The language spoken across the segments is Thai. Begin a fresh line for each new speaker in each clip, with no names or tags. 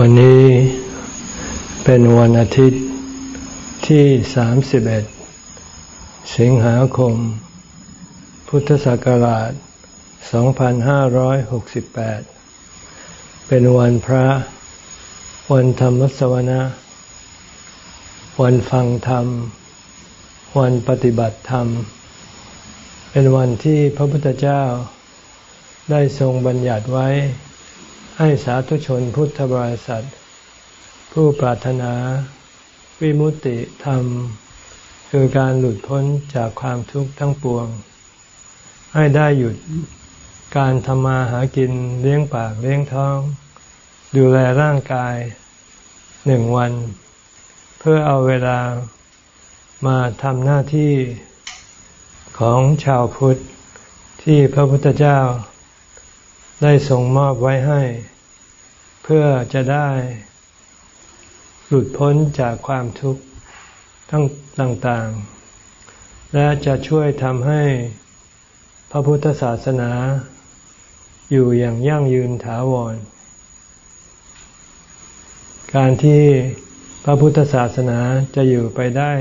วันนี้เป็นวันอาทิตย์ที่ 31 สิงหาคม พุทธศักราช 2568 เป็นวันพระ วันธรรมสวนะ วันฟังธรรม วันปฏิบัติธรรม เป็นวันที่พระพุทธเจ้าได้ทรงบัญญัติไว้ ให้สาธุชนพุทธบริษัท ผู้ปรารถนา วิมุตติธรรม คือการหลุดพ้นจากความทุกข์ทั้งปวง ให้ได้หยุดการทำมาหากินเลี้ยงปากเลี้ยงท้อง ดูแลร่างกายหนึ่งวัน เพื่อเอาเวลามาทำหน้าที่ของชาวพุทธที่พระพุทธเจ้า ได้ทรงมอบไว้ให้ เพื่อจะได้หลุดพ้นจากความทุกข์ทั้งต่างๆ และจะช่วยทำให้พระพุทธศาสนา อยู่อย่างยั่งยืนถาวร การที่พระพุทธศาสนาจะอยู่ไปได้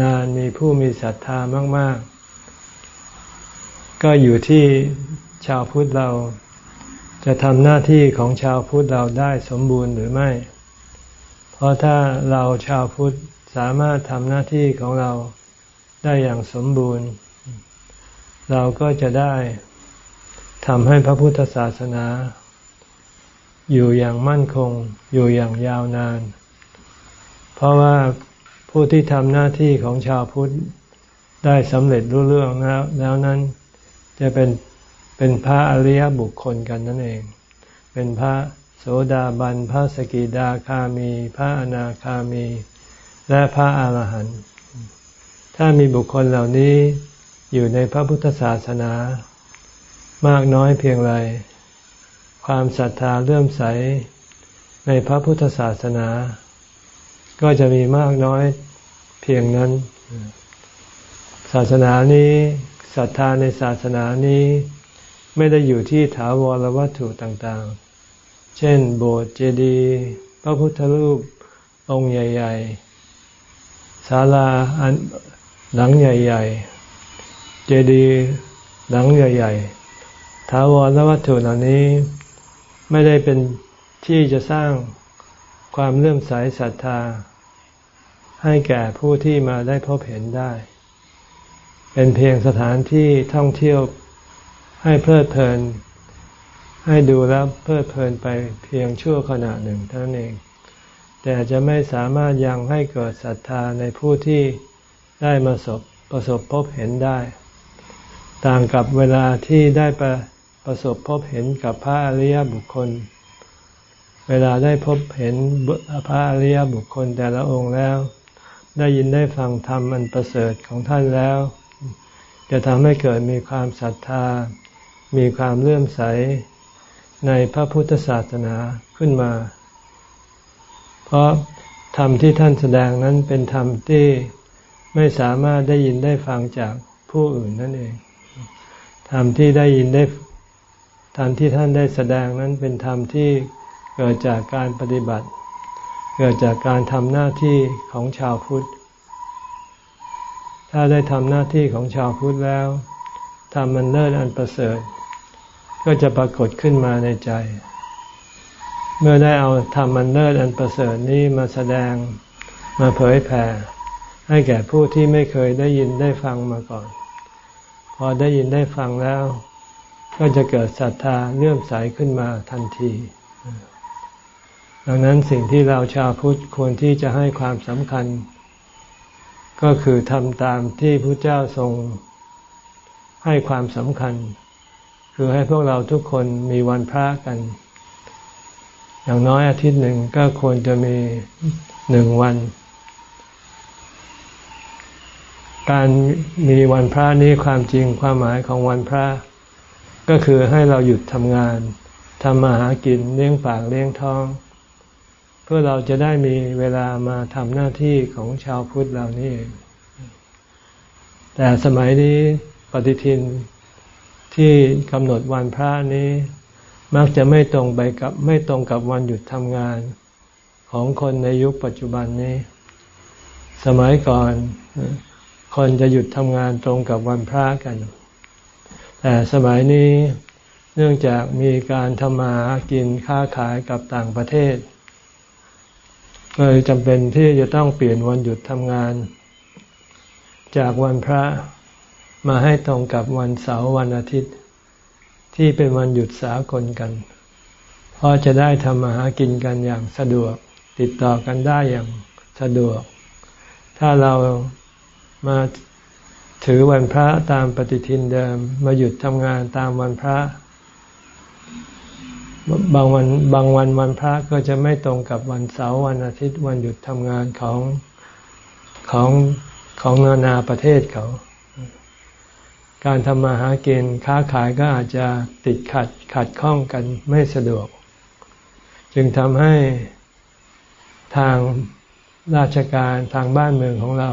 นานมีผู้มีศรัทธามาก ๆ ก็อยู่ที่ชาวพุทธเรา จะทำหน้าที่ของชาวพุทธเราได้สมบูรณ์หรือไม่ เพราะถ้าเราชาวพุทธสามารถทำหน้าที่ของเราได้อย่างสมบูรณ์ เราก็จะได้ทำให้พระพุทธศาสนา อยู่อย่างมั่นคง อยู่อย่างยาวนาน เพราะว่าผู้ที่ทำหน้าที่ของชาวพุทธได้สำเร็จรุ่เรื่องแล้วแล้วนั้น จะเป็น เป็นพระอริยบุคคลกันนั่นเอง เป็นพระโสดาบัน พระสกิดาคามี พระอนาคามี และพระอาหารหันต์ ถ้ามีบุคคลเหล่านี้อยู่ในพระพุทธศาสนา มากน้อยเพียงไร ความศรัทธาเลื่อมใสในพระพุทธศาสนา ก็จะมีมากน้อยเพียงนั้น ศาสนานี้ศรัทธาในศาสนานี้ ไม่ได้อยู่ที่ถาวรวัตถุต่างๆ เช่น โบสถ์เจดีย์พระพุทธรูปองค์ใหญ่ๆศาลาอันหลังใหญ่ๆ เจดีย์หลังใหญ่ๆถาวรวัตถุเหล่านี้ไม่ได้เป็นที่จะสร้างความเลื่อมใสศรัทธา ให้แก่ผู้ที่มาได้พบเห็นได้ เป็นเพียงสถานที่ท่องเที่ยว ให้เพลิดเพลิน ให้ดูแล้วเพลิดเพลินไปเพียงชั่วขณะหนึ่งเท่านั้นเอง แต่จะไม่สามารถยังให้เกิดศรัทธาในผู้ที่ได้มาสบประสบพบเห็นได้ ต่างกับเวลาที่ได้ประประสบพบเห็นกับพระอริยบุคคล เวลาได้พบเห็นพระอริยบุคคลแต่ละองค์แล้ว ได้ยินได้ฟังธรรมอันประเสริฐของท่านแล้ว จะทำให้เกิดมีความศรัทธา มีความเลื่อมใสในพระพุทธศาสนาขึ้นมา เพราะธรรมที่ท่านแสดงนั้นเป็นธรรมที่ไม่สามารถได้ยินได้ฟังจากผู้อื่นนั่นเอง ธรรมที่ได้ยินได้ ธรรมที่ท่านได้แสดงนั้นเป็นธรรมที่เกิดจากการปฏิบัติ เกิดจากการทำหน้าที่ของชาวพุทธ ถ้าได้ทำหน้าที่ของชาวพุทธแล้ว ทำมันเลิศอันประเสริฐ ก็จะปรากฏขึ้นมาในใจ เมื่อได้เอาธรรมมันเลิศอันประเสริฐนี้มาแสดงมาเผยแผ่ ให้แก่ผู้ที่ไม่เคยได้ยินได้ฟังมาก่อน พอได้ยินได้ฟังแล้ว ก็จะเกิดศรัทธาเลื่อมใสขึ้นมาทันทีดังนั้นสิ่งที่เราชาวพุทธควรที่จะให้ความสำคัญ ก็คือทำตามที่พระเจ้าทรง ให้ความสำคัญ คือให้พวกเราทุกคนมีวันพระกัน อย่างน้อยอาทิตย์หนึ่งก็ควรจะมีหนึ่งวัน การมีวันพระนี้ความจริงความหมายของวันพระ ก็คือให้เราหยุดทำงานทำมาหากินเลี้ยงปากเลี้ยงท้อง เพื่อเราจะได้มีเวลามาทำหน้าที่ของชาวพุทธเรานี่แต่สมัยนี้ ฏิทินที่กำหนดวันพระนี้ มักจะไม่ตรงไปกับไม่ตรงกับวันหยุดทำงานของคนในยุคปัจจุบันนี้ สมัยก่อน คนจะหยุดทำงานตรงกับวันพระกัน แต่สมัยนี้เนื่องจากมีการทำมาหากินค้าขายกับต่างประเทศเลยจำเป็นที่จะต้องเปลี่ยนวันหยุดทำงาน จากวันพระ มาให้ตรงกับวันเสาร์วันอาทิตย์ ที่เป็นวันหยุดสากลกันเพราะจะได้ทำมาหากินกันอย่างสะดวก ติดต่อกันได้อย่างสะดวก ถ้าเรามาถือวันพระตามปฏิทินเดิม มาหยุดทำงานตามวันพระ บางวันบางวันวันพระก็จะไม่ตรงกับวันเสาร์วันอาทิตย์วันหยุดทำงานของของของนานาประเทศเขา การทำมาหากินค้าขายก็อาจจะติดขัดขัดข้องกันไม่สะดวก จึงทำให้ทางราชการทางบ้านเมืองของเรา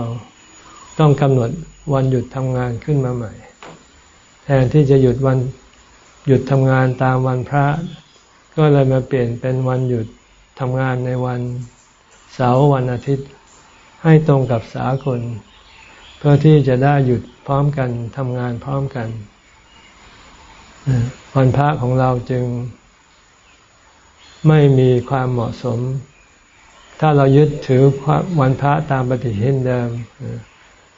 ต้องกำหนดวันหยุดทำงานขึ้นมาใหม่ แทนที่จะหยุดวันหยุดทำงานตามวันพระ ก็เลยมาเปลี่ยนเป็นวันหยุดทำงานในวันเสาร์วันอาทิตย์ ให้ตรงกับสากลเพื่อที่จะได้หยุด พร้อมกันทำงานพร้อมกันวันพระของเราจึงไม่มีความเหมาะสม ถ้าเรายึดถือวันพระตามปฏิทินเดิม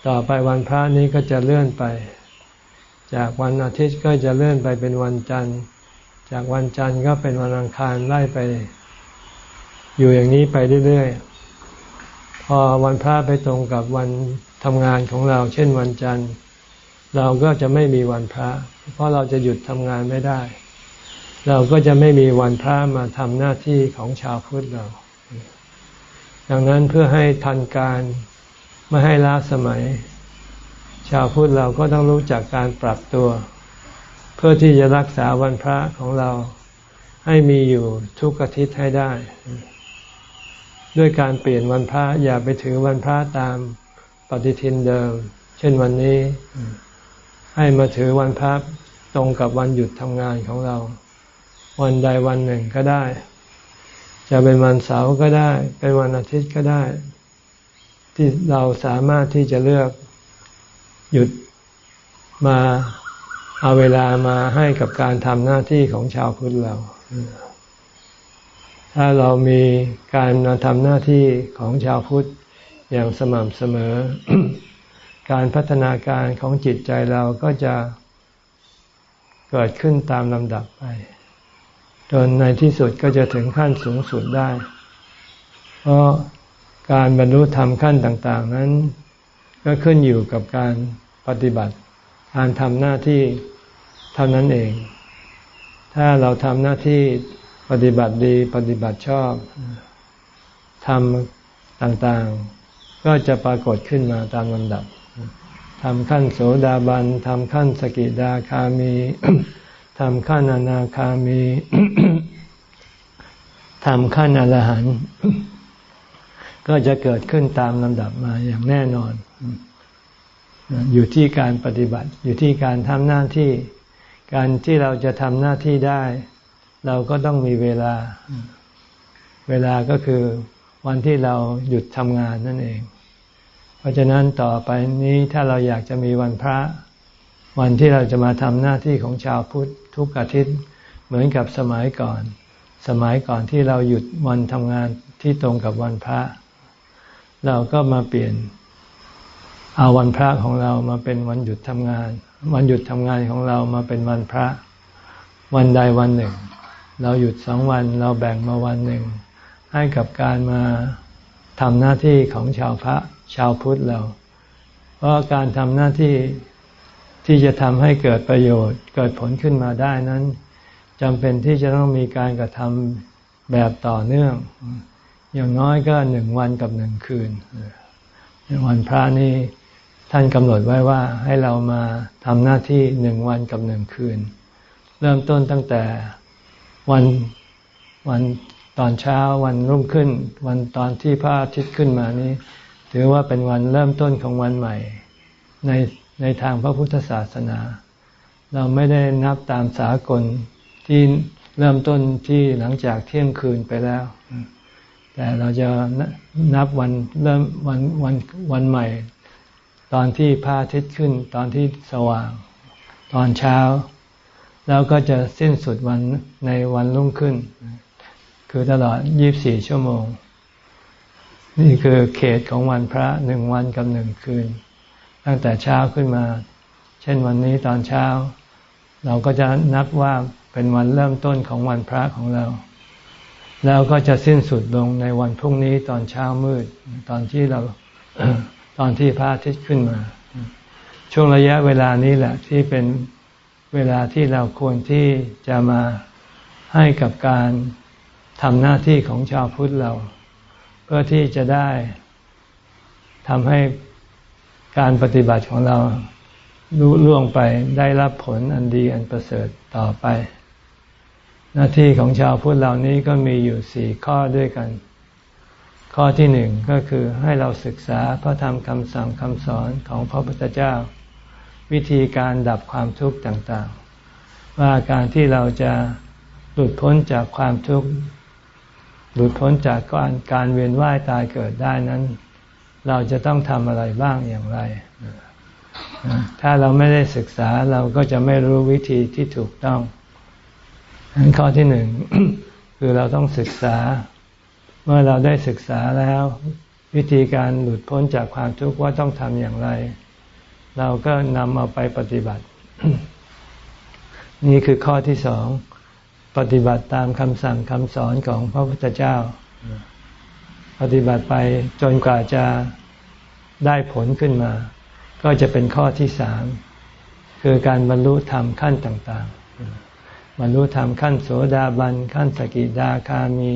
ต่อไปวันพระนี้ก็จะเลื่อนไป จากวันอาทิตย์ก็จะเลื่อนไปเป็นวันจันทร์ จากวันจันทร์ก็เป็นวันอังคารไล่ไป อยู่อย่างนี้ไปเรื่อยๆ พอวันพระไปตรงกับวัน ทำงานของเรา เช่นวันจันทร์ เราก็จะไม่มีวันพระ เพราะเราจะหยุดทำงานไม่ได้ เราก็จะไม่มีวันพระมาทำหน้าที่ของชาวพุทธเรา ดังนั้นเพื่อให้ทันการไม่ให้ล้าสมัย ชาวพุทธเราก็ต้องรู้จักการปรับตัว เพื่อที่จะรักษาวันพระของเราให้มีอยู่ทุกอาทิตย์ให้ได้ ด้วยการเปลี่ยนวันพระอย่าไปถือวันพระตาม ปฏิทินเดิม เช่นวันนี้ ให้มาถือวันพระตรงกับวันหยุดทำงานของเรา วันใดวันหนึ่งก็ได้ จะเป็นวันเสาร์ก็ได้ เป็นวันอาทิตย์ก็ได้ ที่เราสามารถที่จะเลือกหยุดมาเอาเวลามาให้กับการทำหน้าที่ของชาวพุทธเรา ถ้าเรามีการมาทำหน้าที่ของชาวพุทธ อย่างสม่ำเสมอ การพัฒนาการของจิตใจเราก็จะเกิดขึ้นตามลำดับไป จนในที่สุดก็จะถึงขั้นสูงสุดได้ เพราะการบรรลุธรรมขั้นต่าง ๆ นั้น ก็ขึ้นอยู่กับการปฏิบัติ การทำหน้าที่เท่านั้นเอง ถ้าเราทำหน้าที่ปฏิบัติดีปฏิบัติชอบทำต่างๆ ก็จะปรากฏขึ้นมาตามลำดับทำขั้นโสดาบันทำขั้นสกิดาคามีทำขั้นอนาคามีทำขั้นอรหันต์ก็จะเกิดขึ้นตามลำดับมาอย่างแน่นอน อยู่ที่การปฏิบัติ อยู่ที่การทำหน้าที่ การที่เราจะทำหน้าที่ได้ เราก็ต้องมีเวลา เวลาก็คือวันที่เราหยุดทำงานนั่นเอง ราะฉะนั้นต่อไปนี้ถ้าเราอยากจะมีวันพระ วันที่เราจะมาทำหน้าที่ของชาวพุทธทุกอาทิตย์เหมือนกับสมัยก่อน สมัยก่อนที่เราหยุดวันทำงานที่ตรงกับวันพระ เราก็มาเปลี่ยนเอาวันพระของเรามาเป็นวันหยุดทำงาน วันหยุดทำงานของเรามาเป็นวันพระ วันใดวันหนึ่ง เราหยุดสองวันเราแบ่งมาวันหนึ่ง ให้กับการมาทำหน้าที่ของชาวพระ ชาวพุทธเรา เพราะการทำหน้าที่ที่จะทำให้เกิดประโยชน์ เกิดผลขึ้นมาได้นั้นจำเป็นที่จะต้องมีการกระทำแบบต่อเนื่อง อย่างน้อยก็หนึ่งวันกับหนึ่งคืนวันพระนี้ท่านกำหนดไว้ว่าให้เรามาทำหน้าที่หนึ่งวันกับหนึ่งคืน เริ่มต้นตั้งแต่วันวันตอนเช้าวันรุ่งขึ้น วันตอนที่พระอาทิตย์ขึ้นมานี้ ถือว่าเป็นวันเริ่มต้นของวันใหม่ ในในทางพระพุทธศาสนา เราไม่ได้นับตามสากลที่เริ่มต้นที่หลังจากเที่ยงคืนไปแล้ว แต่เราจะนับวันเริ่มวันวันวันใหม่ ตอนที่พระอาทิตย์ขึ้น ตอนที่สว่าง ตอนเช้า แล้วก็จะสิ้นสุดวันในวันรุ่งขึ้น คือตลอด 24 ชั่วโมง นี่คือเขตของวันพระหนึ่งวันกับหนึ่งคืน ตั้งแต่เช้าขึ้นมา เช่นวันนี้ตอนเช้า เราก็จะนับว่าเป็นวันเริ่มต้นของวันพระของเรา แล้วก็จะสิ้นสุดลงในวันพรุ่งนี้ตอนเช้ามืด ตอนที่เราตอนที่พระอาทิตย์ขึ้นมา ช่วงระยะเวลานี้แหละที่เป็นเวลาที่เราควรที่จะมาให้กับการทำหน้าที่ของชาวพุทธเรา เพื่อที่จะได้ทำให้การปฏิบัติของเรารู้ล่วงไปได้รับผลอันดีอันประเสริฐต่อไป หน้าที่ของชาวพุทธเหล่านี้ก็มีอยู่สี่ข้อด้วยกัน ข้อที่หนึ่งก็คือให้เราศึกษาพระธรรมคำสั่งคำสอนของพระพุทธเจ้า วิธีการดับความทุกข์ต่างๆ ว่าการที่เราจะหลุดพ้นจากความทุกข์ หลุดพ้นจากการการเวียนว่ายตายเกิดได้นั้น เราจะต้องทำอะไรบ้างอย่างไร ถ้าเราไม่ได้ศึกษาเราก็จะไม่รู้วิธีที่ถูกต้องอันข้อที่หนึ่งคือเราต้องศึกษา เมื่อเราได้ศึกษาแล้ว วิธีการหลุดพ้นจากความทุกข์ว่าต้องทำอย่างไร เราก็นำเอาไปปฏิบัติ นี่คือข้อที่สอง ปฏิบัติตามคำสั่งคำสอนของพระพุทธเจ้า ปฏิบัติไปจนกว่าจะได้ผลขึ้นมา ก็จะเป็นข้อที่สามคือการบรรลุธรรมขั้นต่างๆ บรรลุธรรมขั้นโสดาบัน ขั้นสกิดาคามี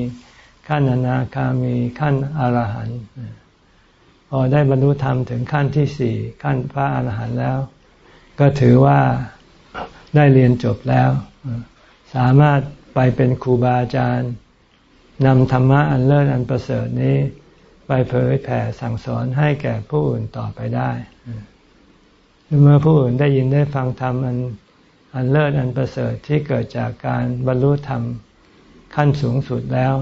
ขั้นอนาคามีขั้นอรหันต์พอได้บรรลุธรรมถึงขั้นที่สี่ขั้นพระอรหันต์แล้ว ก็ถือว่าได้เรียนจบแล้ว สามารถไปเป็นครูบาอาจารย์นำธรรมะอันเลิศอันประเสริฐนี้ ไปเผยแผ่สั่งสอนให้แก่ผู้อื่นต่อไปได้เมื่อผู้อื่นได้ยินได้ฟังธรรมอันอันเลิศอันประเสริฐที่เกิดจากการบรรลุธรรมขั้นสูงสุดแล้ว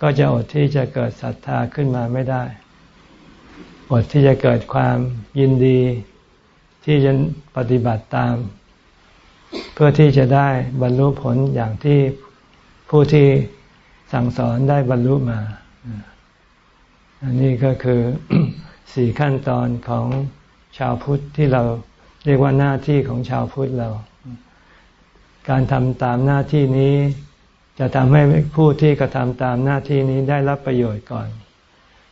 ก็จะอดที่จะเกิดศรัทธาขึ้นมาไม่ได้ อดที่จะเกิดความยินดีที่จะปฏิบัติตาม เพื่อที่จะได้บรรลุผลอย่างที่ผู้ที่สั่งสอนได้บรรลุมา อันนี้ก็คือสี่ขั้นตอนของชาวพุทธที่เราเรียกว่าหน้าที่ของชาวพุทธเรา การทำตามหน้าที่นี้จะทำให้ผู้ที่กระทำตามหน้าที่นี้ได้รับประโยชน์ก่อน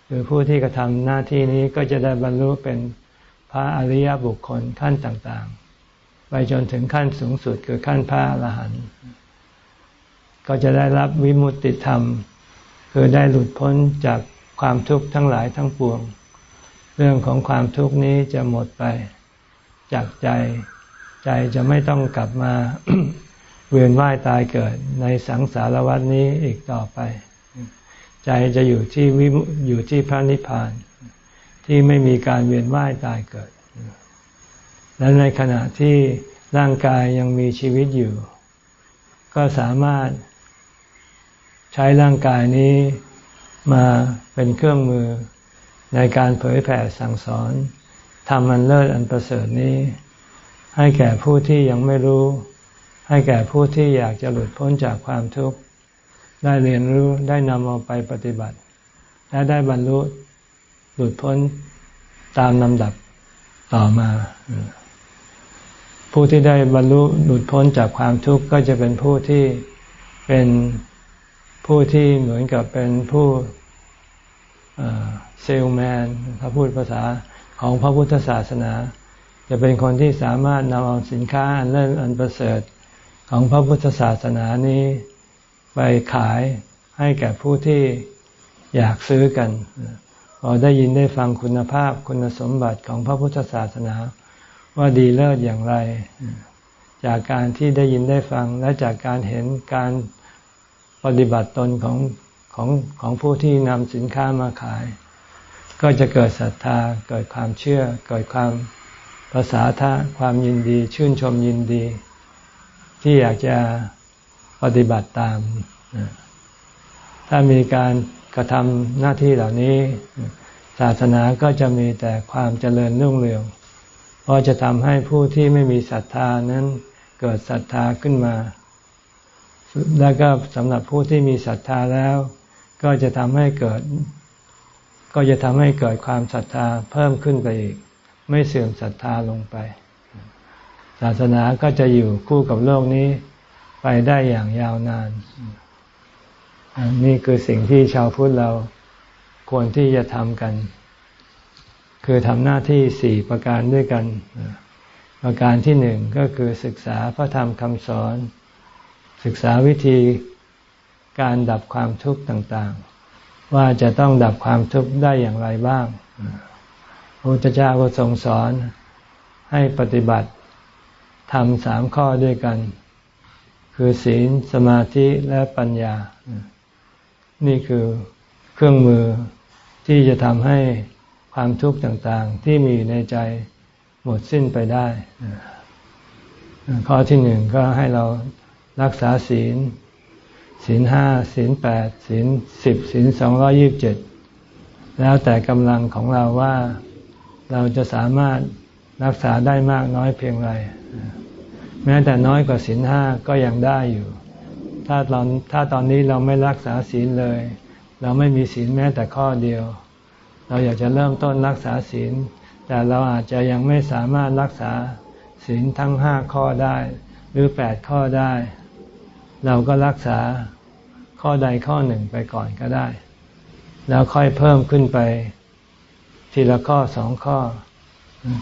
หรือผู้ที่กระทำหน้าที่นี้ก็จะได้บรรลุเป็นพระอริยบุคคลขั้นต่าง ไปจนถึงขั้นสูงสุดคือขั้นพระอรหันต์ก็จะได้รับวิมุตติธรรม คือได้หลุดพ้นจากความทุกข์ทั้งหลายทั้งปวง เรื่องของความทุกข์นี้จะหมดไปจากใจ ใจจะไม่ต้องกลับมาเวียนว่ายตายเกิดในสังสารวัฏนี้อีกต่อไป ใจจะอยู่ที่วิอยู่ที่พระนิพพาน ที่ไม่มีการเวียนว่ายตายเกิด และในขณะที่ร่างกายยังมีชีวิตอยู่ ก็สามารถใช้ร่างกายนี้มาเป็นเครื่องมือในการเผยแผ่สั่งสอนทำมันเลิศอันประเสริฐนี้ ให้แก่ผู้ที่ยังไม่รู้ ให้แก่ผู้ที่อยากจะหลุดพ้นจากความทุกข์ ได้เรียนรู้ได้นำเอาไปปฏิบัติ และได้บรรลุหลุดพ้นตามลำดับต่อมา ผู้ที่ได้บรรลุหลุดพ้นจากความทุกข์ก็จะเป็นผู้ที่เป็นผู้ที่เหมือนกับเป็นผู้เซลแมนถ้าพูดภาษาของพระพุทธศาสนา จะเป็นคนที่สามารถนำเอาสินค้าอันเลิศอันประเสริฐของพระพุทธศาสนานี้ไปขายให้แก่ผู้ที่อยากซื้อกันพอได้ยินได้ฟังคุณภาพคุณสมบัติของพระพุทธศาสนา ว่าดีเลิศอย่างไร จากการที่ได้ยินได้ฟังและจากการเห็นการปฏิบัติตนของของของผู้ที่นำสินค้ามาขาย ก็จะเกิดศรัทธาเกิดความเชื่อ เกิดความภาษาทะความยินดี ชื่นชมยินดี ที่อยากจะปฏิบัติตาม ถ้ามีการกระทำหน้าที่เหล่านี้ ศาสนาก็จะมีแต่ความเจริญรุ่งเรือง ราะจะทำให้ผู้ที่ไม่มีศรัทธานั้นเกิดศรัทธาขึ้นมา แล้วก็สำหรับผู้ที่มีศรัทธาแล้ว ก็จะทำให้เกิด ก็จะทำให้เกิดความศรัทธาเพิ่มขึ้นไปอีก ไม่เสื่อมศรัทธาลงไป ศาสนาก็จะอยู่คู่กับโลกนี้ไปได้อย่างยาวนาน นี่คือสิ่งที่ชาวพุทธเราควรที่จะทำกัน คือทำหน้าที่สี่ประการด้วยกัน ประการที่หนึ่งก็คือศึกษาพระธรรมคำสอน ศึกษาวิธีการดับความทุกข์ต่างๆ ว่าจะต้องดับความทุกข์ได้อย่างไรบ้างพระพุทธเจ้าก็ทรงสอนให้ปฏิบัติทำสามข้อด้วยกัน คือศีลสมาธิและปัญญา นี่คือเครื่องมือที่จะทำให้ ความทุกข์ต่างๆ ที่มีในใจหมดสิ้นไปได้ ข้อที่หนึ่งก็ให้เรารักษาศีล ศีลห้าศีลแปดศีลสิบศีลสองร้อยิบเจ็ดแล้วแต่กำลังของเราว่าเราจะสามารถรักษาได้มากน้อยเพียงไร แม้แต่น้อยกว่าศีลห้าก็ยังได้อยู่ ถ้าตอนถ้าตอนนี้เราไม่รักษาศีลเลย เราไม่มีศีลแม้แต่ข้อเดียว เราอยากจะเริ่มต้นรักษาศีล แต่เราอาจจะยังไม่สามารถรักษาศีลทั้งห้าข้อได้ หรือแปดข้อได้ เราก็รักษาข้อใดข้อหนึ่งไปก่อนก็ได้ แล้วค่อยเพิ่มขึ้นไป ทีละข้อสองข้อ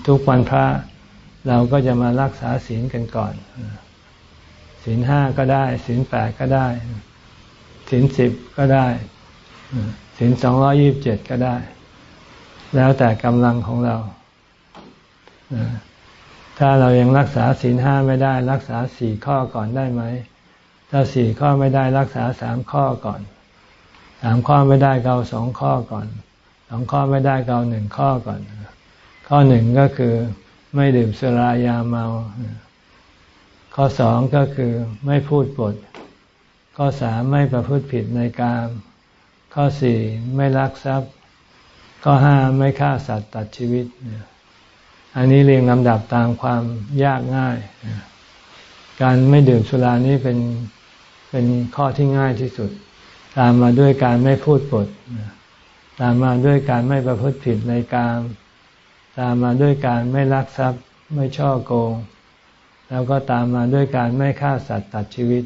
ทุกวันพระเราก็จะมารักษาศีลกันก่อนศีลห้าก็ได้ศีลแปดก็ได้ศีลสิบก็ได้ศีลสองร้อยี่บเจ็ดก็ได้ แล้วแต่กำลังของเรา ถ้าเรายังรักษาศีลห้าไม่ได้ รักษาสี่ข้อก่อนได้ไหม ถ้าสี่ข้อไม่ได้รักษาสามข้อก่อน สามข้อไม่ได้เกาสองข้อก่อน สองข้อไม่ได้เกาหนึ่งข้อก่อน ข้อหนึ่งก็คือไม่ดื่มสุรายาเมา ข้อสองก็คือไม่พูดปด ข้อสามไม่ประพฤติผิดในกาม ข้อสี่ไม่ลักทรัพย์ ข้อห้าไม่ฆ่าสัตว์ตัดชีวิต อันนี้เรียงลำดับตามความยากง่าย การไม่ดื่มสุรานี้เป็นเป็นข้อที่ง่ายที่สุด ตามมาด้วยการไม่พูดปด ตามมาด้วยการไม่ประพฤติผิดในกามตามมาด้วยการไม่ลักทรัพย์ไม่ช่อโกง แล้วก็ตามมาด้วยการไม่ฆ่าสัตว์ตัดชีวิต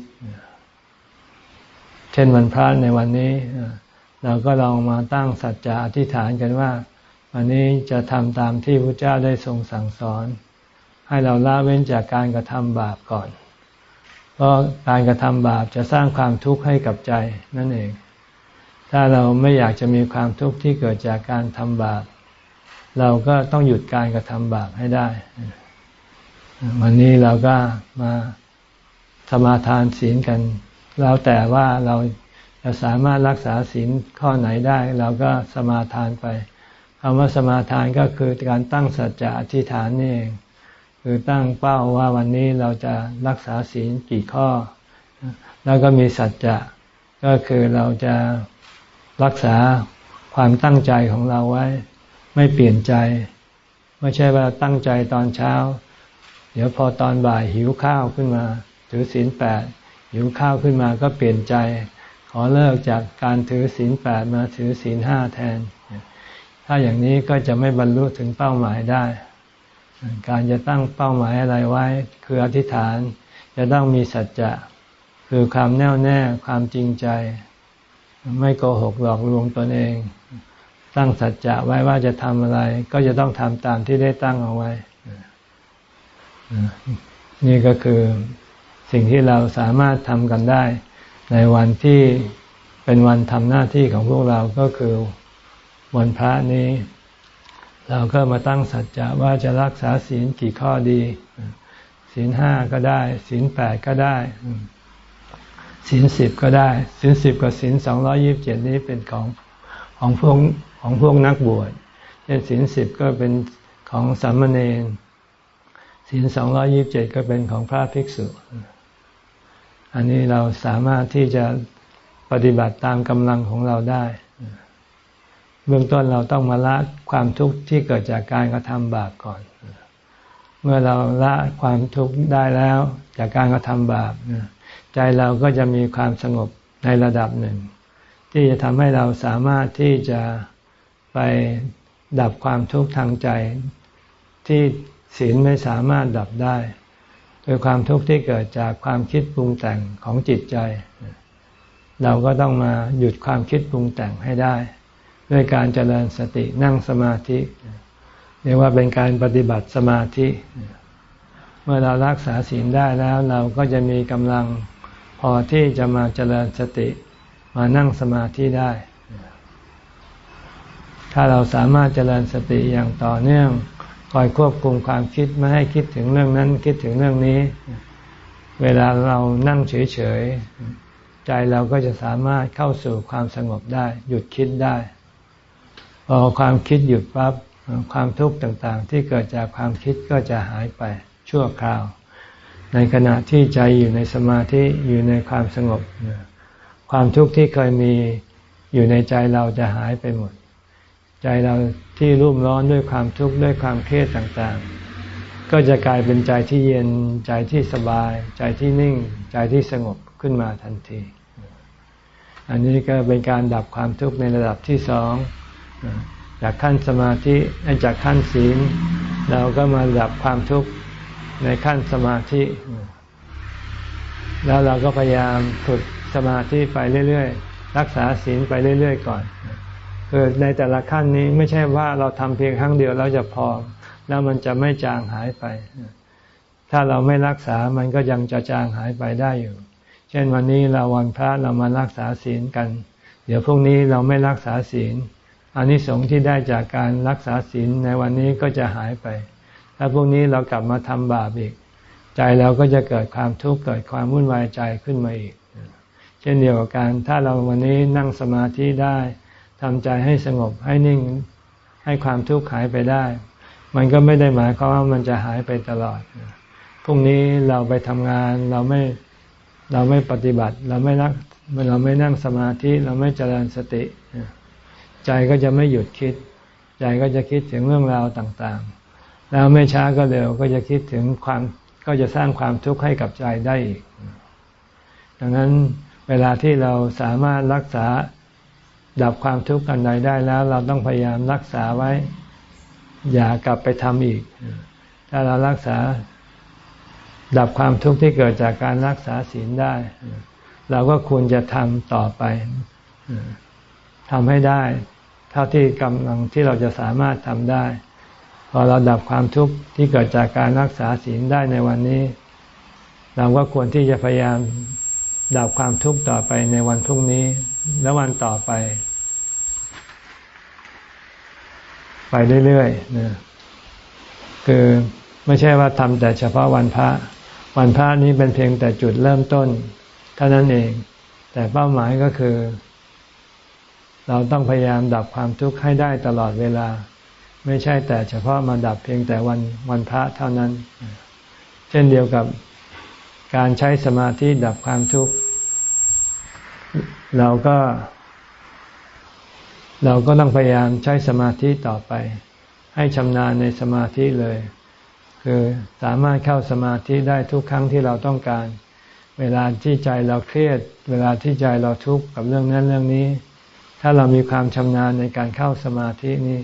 เช่นวันพระในวันนี้ เราก็ลองมาตั้งสัจจะอธิษฐานกันว่า วันนี้จะทำตามที่พระเจ้าได้ทรงสั่งสอน ให้เราละเว้นจากการกระทำบาปก่อน เพราะการกระทำบาปจะสร้างความทุกข์ให้กับใจนั่นเอง ถ้าเราไม่อยากจะมีความทุกข์ที่เกิดจากการทำบาป เราก็ต้องหยุดการกระทำบาปให้ได้ วันนี้เราก็มาสมาทานศีลกัน แล้วแต่ว่าเรา จะสามารถรักษาศีลข้อไหนได้เราก็สมาทานไปคำว่าสมาทานก็คือการตั้งสัจจะอธิษฐานนี่เองคือตั้งเป้าว่าวันนี้เราจะรักษาศีลกี่ข้อ แล้วก็มีสัจจะก็คือเราจะรักษาความตั้งใจของเราไว้ ไม่เปลี่ยนใจ ไม่ใช่ว่าตั้งใจตอนเช้า เดี๋ยวพอตอนบ่ายหิวข้าวขึ้นมา ถือศีลแปดหิวข้าวขึ้นมาก็เปลี่ยนใจ ขอเลิกจากการถือศีลแปดมาถือศีลห้าแทน ถ้าอย่างนี้ก็จะไม่บรรลุถึงเป้าหมายได้ การจะตั้งเป้าหมายอะไรไว้ คืออธิษฐานจะต้องมีสัจจะ คือความแน่วแน่ความจริงใจ ไม่โกหกหลอกลวงตนเอง ตั้งสัจจะไว้ว่าจะทำอะไร ก็จะต้องทำตามที่ได้ตั้งเอาไว้ นี่ก็คือสิ่งที่เราสามารถทำกันได้ ในวันที่เป็นวันทำหน้าที่ของพวกเราก็คือวันพระนี้ เราก็มาตั้งสัจจะว่าจะรักษาศีลกี่ข้อดี ศีลห้าก็ได้ ศีลแปดก็ได้ ศีลสิบก็ได้ ศีลสิบกับศีลสองร้อยิบเจ็ดนี้เป็นของของพวกของพวกนักบวชเช่นศีลสิบก็เป็นของสามเณรศีลสองร้อยิบเจ็ดก็เป็นของพระภิกษุ อันนี้เราสามารถที่จะปฏิบัติตามกำลังของเราได้ เบื้องต้นเราต้องมาละความทุกข์ที่เกิดจากการกระทำบาปก่อน เมื่อเราละความทุกข์ได้แล้วจากการกระทำบาปใจเราก็จะมีความสงบในระดับหนึ่ง ที่จะทำให้เราสามารถที่จะไปดับความทุกข์ทางใจที่ศีลไม่สามารถดับได้ คือความทุกข์ที่เกิดจากความคิดปรุงแต่งของจิตใจ เราก็ต้องมาหยุดความคิดปรุงแต่งให้ได้ ด้วยการเจริญสตินั่งสมาธิ เรียกว่าเป็นการปฏิบัติสมาธิ เมื่อเรารักษาศีลได้แล้วเราก็จะมีกำลังพอที่จะมาเจริญสติมานั่งสมาธิได้ ถ้าเราสามารถเจริญสติอย่างต่อเนื่อง คอยควบคุมความคิดไม่ให้คิดถึงเรื่องนั้น คิดถึงเรื่องนี้ เวลาเรานั่งเฉยๆ ใจเราก็จะสามารถเข้าสู่ความสงบได้ หยุดคิดได้ พอความคิดหยุดปั๊บความทุกข์ต่างๆ ที่เกิดจากความคิดก็จะหายไปชั่วคราว ในขณะที่ใจอยู่ในสมาธิอยู่ในความสงบ ความทุกข์ที่เคยมีอยู่ในใจเราจะหายไปหมด ใจเราที่รุ่มร้อนด้วยความทุกข์ด้วยความเครียดต่างๆ ก็จะกลายเป็นใจที่เย็นใจที่สบาย ใจที่นิ่ง ใจที่สงบขึ้นมาทันที อันนี้ก็เป็นการดับความทุกข์ในระดับที่สองจากขั้นสมาธิจากขั้นศีล เราก็มาดับความทุกข์ในขั้นสมาธิ แล้วเราก็พยายามฝึกสมาธิไปเรื่อย ๆ รักษาศีลไปเรื่อย ๆ ก่อน ในแต่ละขั้นนี้ไม่ใช่ว่าเราทำเพียงครั้งเดียวแล้วจะพอ แล้วมันจะไม่จางหายไป ถ้าเราไม่รักษามันก็ยังจะจางหายไปได้อยู่ เช่นวันนี้เราวันพระเรามารักษาศีลกัน เดี๋ยวพรุ่งนี้เราไม่รักษาศีลอานิสงส์ที่ได้จากการรักษาศีลในวันนี้ก็จะหายไปถ้าพรุ่งนี้เรากลับมาทำบาปอีก ใจเราก็จะเกิดความทุกข์เกิดความวุ่นวายใจขึ้นมาอีก เช่นเดียวกับการถ้าเราวันนี้นั่งสมาธิได้ ทำใจให้สงบให้นิ่งให้ความทุกข์หายไปได้ มันก็ไม่ได้หมายความว่ามันจะหายไปตลอดพรุ่งนี้เราไปทำงานเราไม่เราไม่ปฏิบัติ เราไม่รักเราไม่นั่งสมาธิเราไม่เจริญสติ ใจก็จะไม่หยุดคิด ใจก็จะคิดถึงเรื่องราวต่างๆ แล้วไม่ช้าก็เร็วก็จะคิดถึงความก็จะสร้างความทุกข์ให้กับใจได้อีก ดังนั้นเวลาที่เราสามารถรักษา ดับความทุกข์อันใดได้แล้ว เราต้องพยายามรักษาไว้ อย่ากลับไปทำอีก ถ้าเรารักษา ดับความทุกข์ที่เกิดจากการรักษาศีลได้ เราก็ควรจะทำต่อไปทำให้ได้ เท่าที่กำลังที่เราจะสามารถทำได้ พอเราดับความทุกข์ที่เกิดจากการรักษาศีลได้ในวันนี้ เราก็ควรที่จะพยายาม ดับความทุกข์ต่อไปในวันพรุ่งนี้ และวันต่อไป ไปเรื่อยๆนะคือไม่ใช่ว่าทำแต่เฉพาะวันพระ วันพระนี้เป็นเพียงแต่จุดเริ่มต้นเท่านั้นเอง แต่เป้าหมายก็คือ เราต้องพยายามดับความทุกข์ให้ได้ตลอดเวลา ไม่ใช่แต่เฉพาะมาดับเพียงแต่วันวันพระเท่านั้น เช่นเดียวกับการใช้สมาธิดับความทุกข์ เราก็ เราก็ต้องพยายามใช้สมาธิต่อไป ให้ชำนาญในสมาธิเลย คือสามารถเข้าสมาธิได้ทุกครั้งที่เราต้องการ เวลาที่ใจเราเครียด เวลาที่ใจเราทุกข์กับเรื่องนั้นเรื่องนี้ ถ้าเรามีความชำนาญในการเข้าสมาธินี้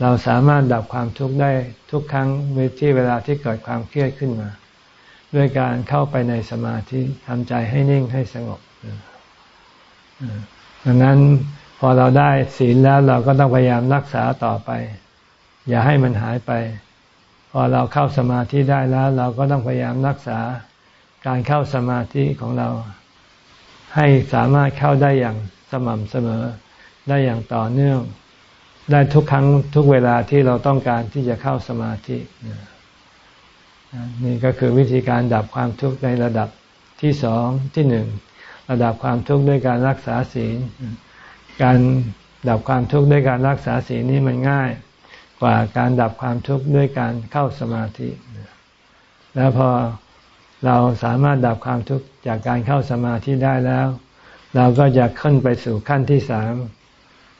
เราสามารถดับความทุกข์ได้ทุกครั้งที่เวลาที่เกิดความเครียดขึ้นมา ด้วยการเข้าไปในสมาธิทำใจให้นิ่งให้สงบ ดังนั้นพอเราได้ศีลแล้วเราก็ต้องพยายามรักษาต่อไป อย่าให้มันหายไป พอเราเข้าสมาธิได้แล้ว เราก็ต้องพยายามรักษาการเข้าสมาธิของเรา ให้สามารถเข้าได้อย่างสม่ำเสมอ ได้อย่างต่อเนื่อง ได้ทุกครั้งทุกเวลาที่เราต้องการที่จะเข้าสมาธิ นี่ก็คือวิธีการดับความทุกข์ในระดับที่สองที่หนึ่ง ระดับความทุกข์ด้วยการรักษาศีล การดับความทุกข์ด้วยการรักษาศีลนี้มันง่าย กว่าการดับความทุกข์ด้วยการเข้าสมาธิ แล้วพอเราสามารถดับความทุกข์จากการเข้าสมาธิได้แล้ว เราก็จะขึ้นไปสู่ขั้นที่สาม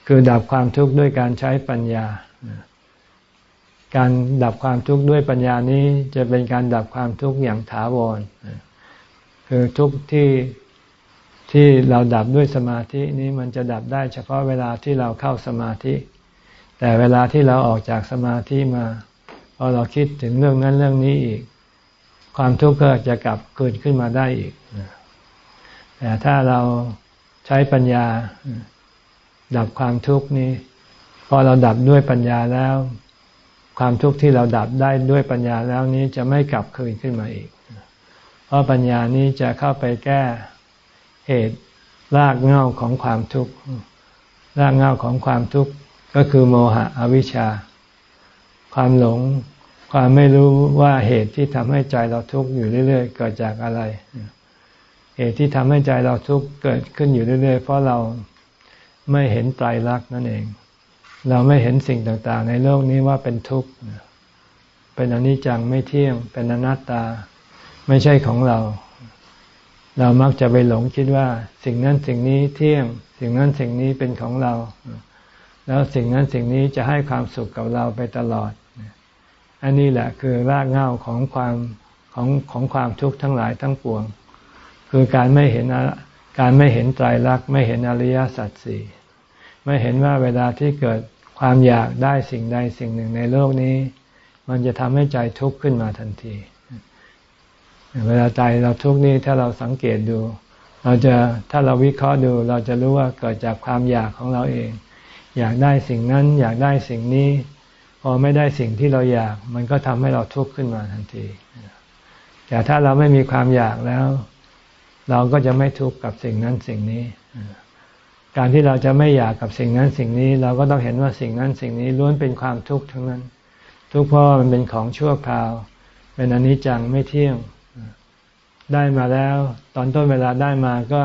คือดับความทุกข์ด้วยการใช้ปัญญา การดับความทุกข์ด้วยปัญญานี้จะเป็นการดับความทุกข์อย่างถาวร คือทุกข์ที่ ที่เราดับด้วยสมาธินี้มันจะดับได้เฉพาะเวลาที่เราเข้าสมาธิ แต่เวลาที่เราออกจากสมาธิมาพอเราคิดถึงเรื่องนั้นเรื่องนี้อีก ความทุกข์ก็จะกลับเกิดขึ้นมาได้อีกแต่ถ้าเราใช้ปัญญาดับความทุกข์นี้ พอเราดับด้วยปัญญาแล้ว ความทุกข์ที่เราดับได้ด้วยปัญญาแล้วนี้จะไม่กลับคืนขึ้นมาอีก เพราะปัญญานี้จะเข้าไปแก้ เหตุรากเง้าของความทุกข์รากเง้าของความทุกข์ก็คือโมหะอวิชชา ความหลง ความไม่รู้ว่าเหตุที่ทำให้ใจเราทุกข์อยู่เรื่อย ๆ เกิดจากอะไร เหตุที่ทำให้ใจเราทุกข์เกิดขึ้นอยู่เรื่อย ๆ เพราะเราไม่เห็นไตรลักษณ์นั่นเอง เราไม่เห็นสิ่งต่างๆ ในโลกนี้ว่าเป็นทุกข์เป็นอนิจจังไม่เที่ยง เป็นอนัตตา ไม่ใช่ของเรา เรามักจะไปหลงคิดว่า สิ่งนั้นสิ่งนี้เที่ยง สิ่งนั้นสิ่งนี้เป็นของเรา แล้วสิ่งนั้นสิ่งนี้จะให้ความสุขกับเราไปตลอด อันนี้แหละคือรากเหง้าของความของของความทุกข์ทั้งหลายทั้งปวง คือการไม่เห็นการไม่เห็นไตรลักษณ์ไม่เห็นอริยสัจสี่ไม่เห็นว่าเวลาที่เกิดความอยากได้สิ่งใดสิ่งหนึ่งในโลกนี้ มันจะทำให้ใจทุกข์ขึ้นมาทันที เวลาใจเราทุกข์นี้ถ้าเราสังเกตดู เราจะถ้าเราวิเคราะห์ดู เราจะรู้ว่าเกิดจากความอยากของเราเอง อยากได้สิ่งนั้น อยากได้สิ่งนี้ พอไม่ได้สิ่งที่เราอยาก มันก็ทำให้เราทุกข์ขึ้นมาทันทีแต่ถ้าเราไม่มีความอยากแล้ว เราก็จะไม่ทุกข์กับสิ่งนั้นสิ่งนี้ การที่เราจะไม่อยากกับสิ่งนั้นสิ่งนี้ เราก็ต้องเห็นว่าสิ่งนั้นสิ่งนี้ล้วนเป็นความทุกข์ทั้งนั้น ทุกข์เพราะมันเป็นของชั่วคราว เป็นอนิจจังไม่เที่ยง ได้มาแล้ว ตอนต้นเวลาได้มาก็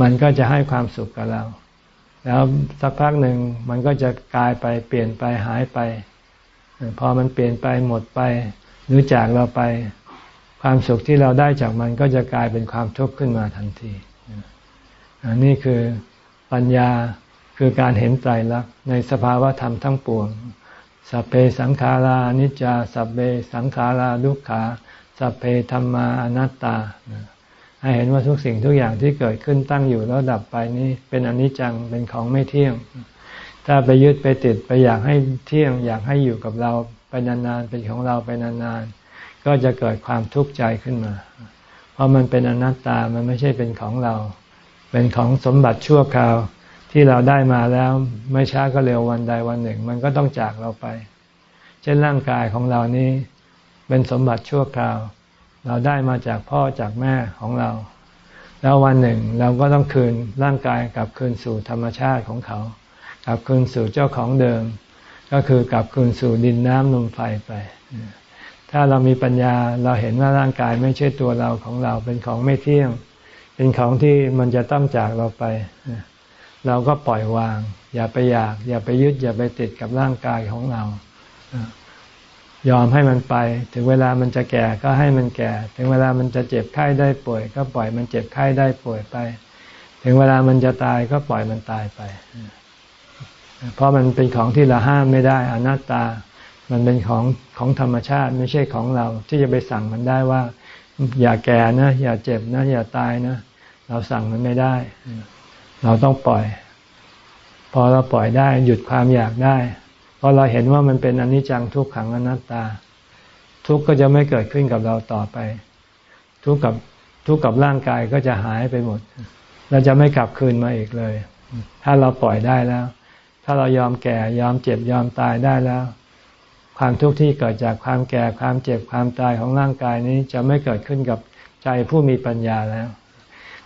มันก็จะให้ความสุขกับเรา แล้วสักพักหนึ่งมันก็จะกลายไปเปลี่ยนไปหายไป พอมันเปลี่ยนไปหมดไป หรือจากเราไป ความสุขที่เราได้จากมันก็จะกลายเป็นความทุกข์ขึ้นมาทันทีอันนี้คือปัญญาคือการเห็นใจรักในสภาวะธรรมทั้งปวงสัพเพสังขารานิจจาสัพเพสังขาราลุกขา สัพเพธรรมาอนัตตา ให้เห็นว่าทุกสิ่งทุกอย่างที่เกิดขึ้นตั้งอยู่แล้วดับไปนี้เป็นอนิจจังเป็นของไม่เที่ยง ถ้าไปยึดไปติดไปอยากให้เที่ยง อยากให้อยู่กับเราไปนานๆเป็นของเราไปนานๆก็จะเกิดความทุกข์ใจขึ้นมา เพราะมันเป็นอนัตตามันไม่ใช่เป็นของเรา เป็นของสมบัติชั่วคราวที่เราได้มาแล้วไม่ช้าก็เร็ววันใดวันหนึ่ง มันก็ต้องจากเราไป เช่นร่างกายของเรานี้ เป็นสมบัติชั่วคราว เราได้มาจากพ่อจากแม่ของเรา แล้ววันหนึ่งเราก็ต้องคืนร่างกายกลับคืนสู่ธรรมชาติของเขา กลับคืนสู่เจ้าของเดิม ก็คือกลับคืนสู่ดินน้ำลมไฟไป ถ้าเรามีปัญญาเราเห็นว่าร่างกายไม่ใช่ตัวเราของเราเป็นของไม่เที่ยง เป็นของที่มันจะต้องจากเราไปเราก็ปล่อยวาง อย่าไปอยาก อย่าไปยึดอย่าไปติดกับร่างกายของเรา ยอมให้มันไป ถึงเวลามันจะแก่ก็ให้มันแก่ ถึงเวลามันจะเจ็บไข้ได้ป่วย ก็ปล่อยมันเจ็บไข้ได้ป่วยไป ถึงเวลามันจะตายก็ปล่อยมันตายไป เพราะมันเป็นของที่เราห้ามไม่ได้อนัตตา มันเป็นของของธรรมชาติไม่ใช่ของเรา ที่จะไปสั่งมันได้ว่า อย่าแก่นะ อย่าเจ็บนะ อย่าตายนะ เราสั่งมันไม่ได้ เราต้องปล่อย พอเราปล่อยได้ หยุดความอยากได้ พอเราเห็นว่ามันเป็นอนิจจังทุกขังอนัตตา ทุกข์ก็จะไม่เกิดขึ้นกับเราต่อไป ทุกข์กับทุกข์กับร่างกายก็จะหายไปหมดเราจะไม่กลับคืนมาอีกเลย ถ้าเราปล่อยได้แล้ว ถ้าเรายอมแก่ยอมเจ็บยอมตายได้แล้ว ความทุกข์ที่เกิดจากความแก่ความเจ็บความตายของร่างกายนี้จะไม่เกิดขึ้นกับใจผู้มีปัญญาแล้ว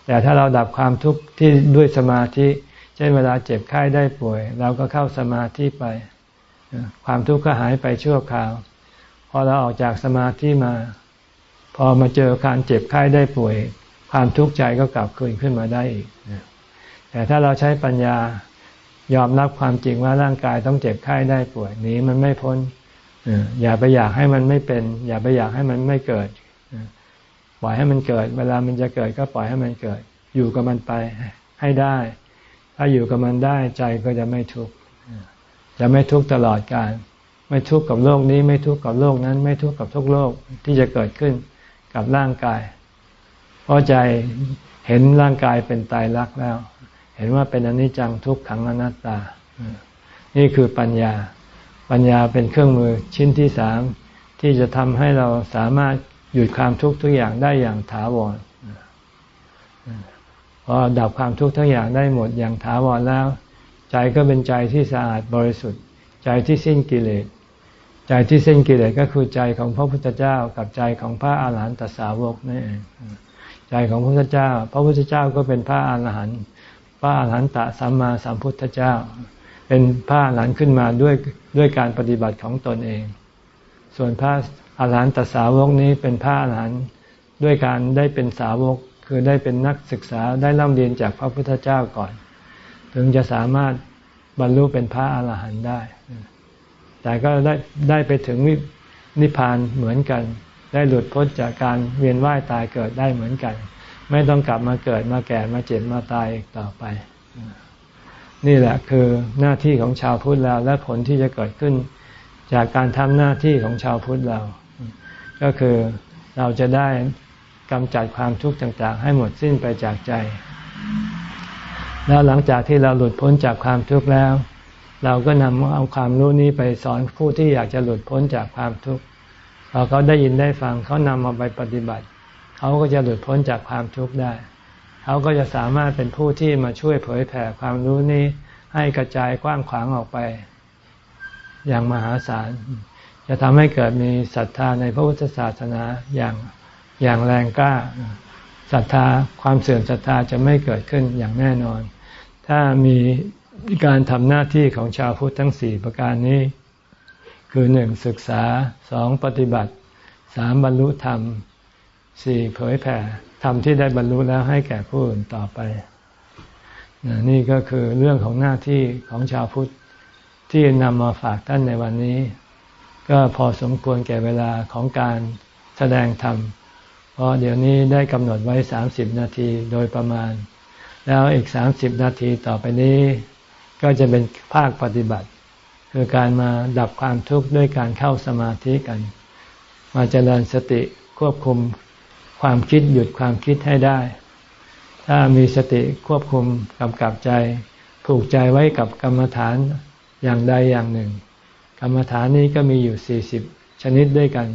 แต่ถ้าเราดับความทุกข์ที่ด้วยสมาธิ เช่นเวลาเจ็บไข้ได้ป่วย เราก็เข้าสมาธิไป ความทุกข์ก็หายไปชั่วคราว พอเราออกจากสมาธิมา พอมาเจอการเจ็บไข้ได้ป่วย ความทุกข์ใจก็กลับคืนขึ้นมาได้อีก แต่ถ้าเราใช้ปัญญายอมรับความจริงว่าร่างกายต้องเจ็บไข้ได้ป่วยหนีมันไม่พ้นอย่าไปอยากให้มันไม่เป็น อย่าไปอยากให้มันไม่เกิดปล่อยให้มันเกิด เวลามันจะเกิดก็ปล่อยให้มันเกิด อยู่กับมันไปให้ได้ ถ้าอยู่กับมันได้ใจก็จะไม่ทุกข์ จะไม่ทุกข์ตลอดกาลไม่ทุกข์กับโลกนี้ ไม่ทุกข์กับโลกนั้น ไม่ทุกข์กับทุกโลกที่จะเกิดขึ้นกับร่างกาย เพราะใจเห็นร่างกายเป็นตายรักแล้ว เห็นว่าเป็นอนิจจังทุกขังอนัตตา นี่คือปัญญา ปัญญาเป็นเครื่องมือชิ้นที่สามที่จะทำให้เราสามารถหยุดความทุกข์ทุกอย่างได้อย่างถาวรพอดับความทุกข์ทั้งอย่างได้หมดอย่างถาวรแล้ว ใจก็เป็นใจที่สะอาดบริสุทธิ์ ใจที่สิ้นกิเลส ใจที่สิ้นกิเลสก็คือใจของพระพุทธเจ้ากับใจของพระอาหารหันตสาวกนี่เองใจของพระพุทธเจ้า พระพุทธเจ้าก็เป็นพระอาหารหันต์พระอาหารหันตสัมมาสัมพุทธเจ้า เป็นพระอาหารหันต์ขึ้นมาด้วยด้วยการปฏิบัติของตนเอง ส่วนพระอาหารหันตสาวกนี้เป็นพระอาหารหันต์ด้วยการได้เป็นสาวกคือได้เป็นนักศึกษาได้ร่ำเรียนจากพระพุทธเจ้าก่อน ถึงจะสามารถบรรลุเป็นพระอาหารหันต์ได้ แต่ก็ได้ได้ไปถึงนิพพานเหมือนกัน ได้หลุดพ้นจากการเวียนว่ายตายเกิดได้เหมือนกัน ไม่ต้องกลับมาเกิดมาแก่มาเจ็บมาตายอีกต่อไป นี่แหละคือหน้าที่ของชาวพุทธเราและผลที่จะเกิดขึ้น จากการทำหน้าที่ของชาวพุทธเรา ก็คือเราจะได้กำจัดความทุกข์ต่าง ๆ ให้หมดสิ้นไปจากใจ แล้วหลังจากที่เราหลุดพ้นจากความทุกข์แล้ว เราก็นำเอาความรู้นี้ไปสอนผู้ที่อยากจะหลุดพ้นจากความทุกข์พอเขาได้ยินได้ฟังเขานำมาไปปฏิบัติ เขาก็จะหลุดพ้นจากความทุกข์ได้ เขาก็จะสามารถเป็นผู้ที่มาช่วยเผยแผ่ความรู้นี้ให้กระจายกว้างขวางออกไป อย่างมหาศาล จะทำให้เกิดมีศรัทธาในพระพุทธศาสนาอย่างอย่างแรงกล้าศรัทธาความเสื่อมศรัทธาจะไม่เกิดขึ้นอย่างแน่นอน ถ้ามีการทำหน้าที่ของชาวพุทธทั้งสี่ประการนี้ คือหนึ่งศึกษาสองปฏิบัติสามบรรลุธรรมสี่เผยแผ่ธรรมที่ได้บรรลุแล้วให้แก่ผู้อื่นต่อไป นี่ก็คือเรื่องของหน้าที่ของชาวพุทธที่นำมาฝากท่านในวันนี้ ก็พอสมควรแก่เวลาของการแสดงธรรม เพราะเดี๋ยวนี้ได้กำหนดไว้สามสิบนาทีโดยประมาณ แล้วอีกสามสิบนาทีต่อไปนี้ ก็จะเป็นภาคปฏิบัติ คือการมาดับความทุกข์ด้วยการเข้าสมาธิกัน มาเจริญสติควบคุมความคิดหยุดความคิดให้ได้ ถ้ามีสติควบคุมกำกับใจ ผูกใจไว้กับกรรมฐานอย่างใดอย่างหนึ่ง กรรมฐานนี้ก็มีอยู่สี่สิบชนิดด้วยกัน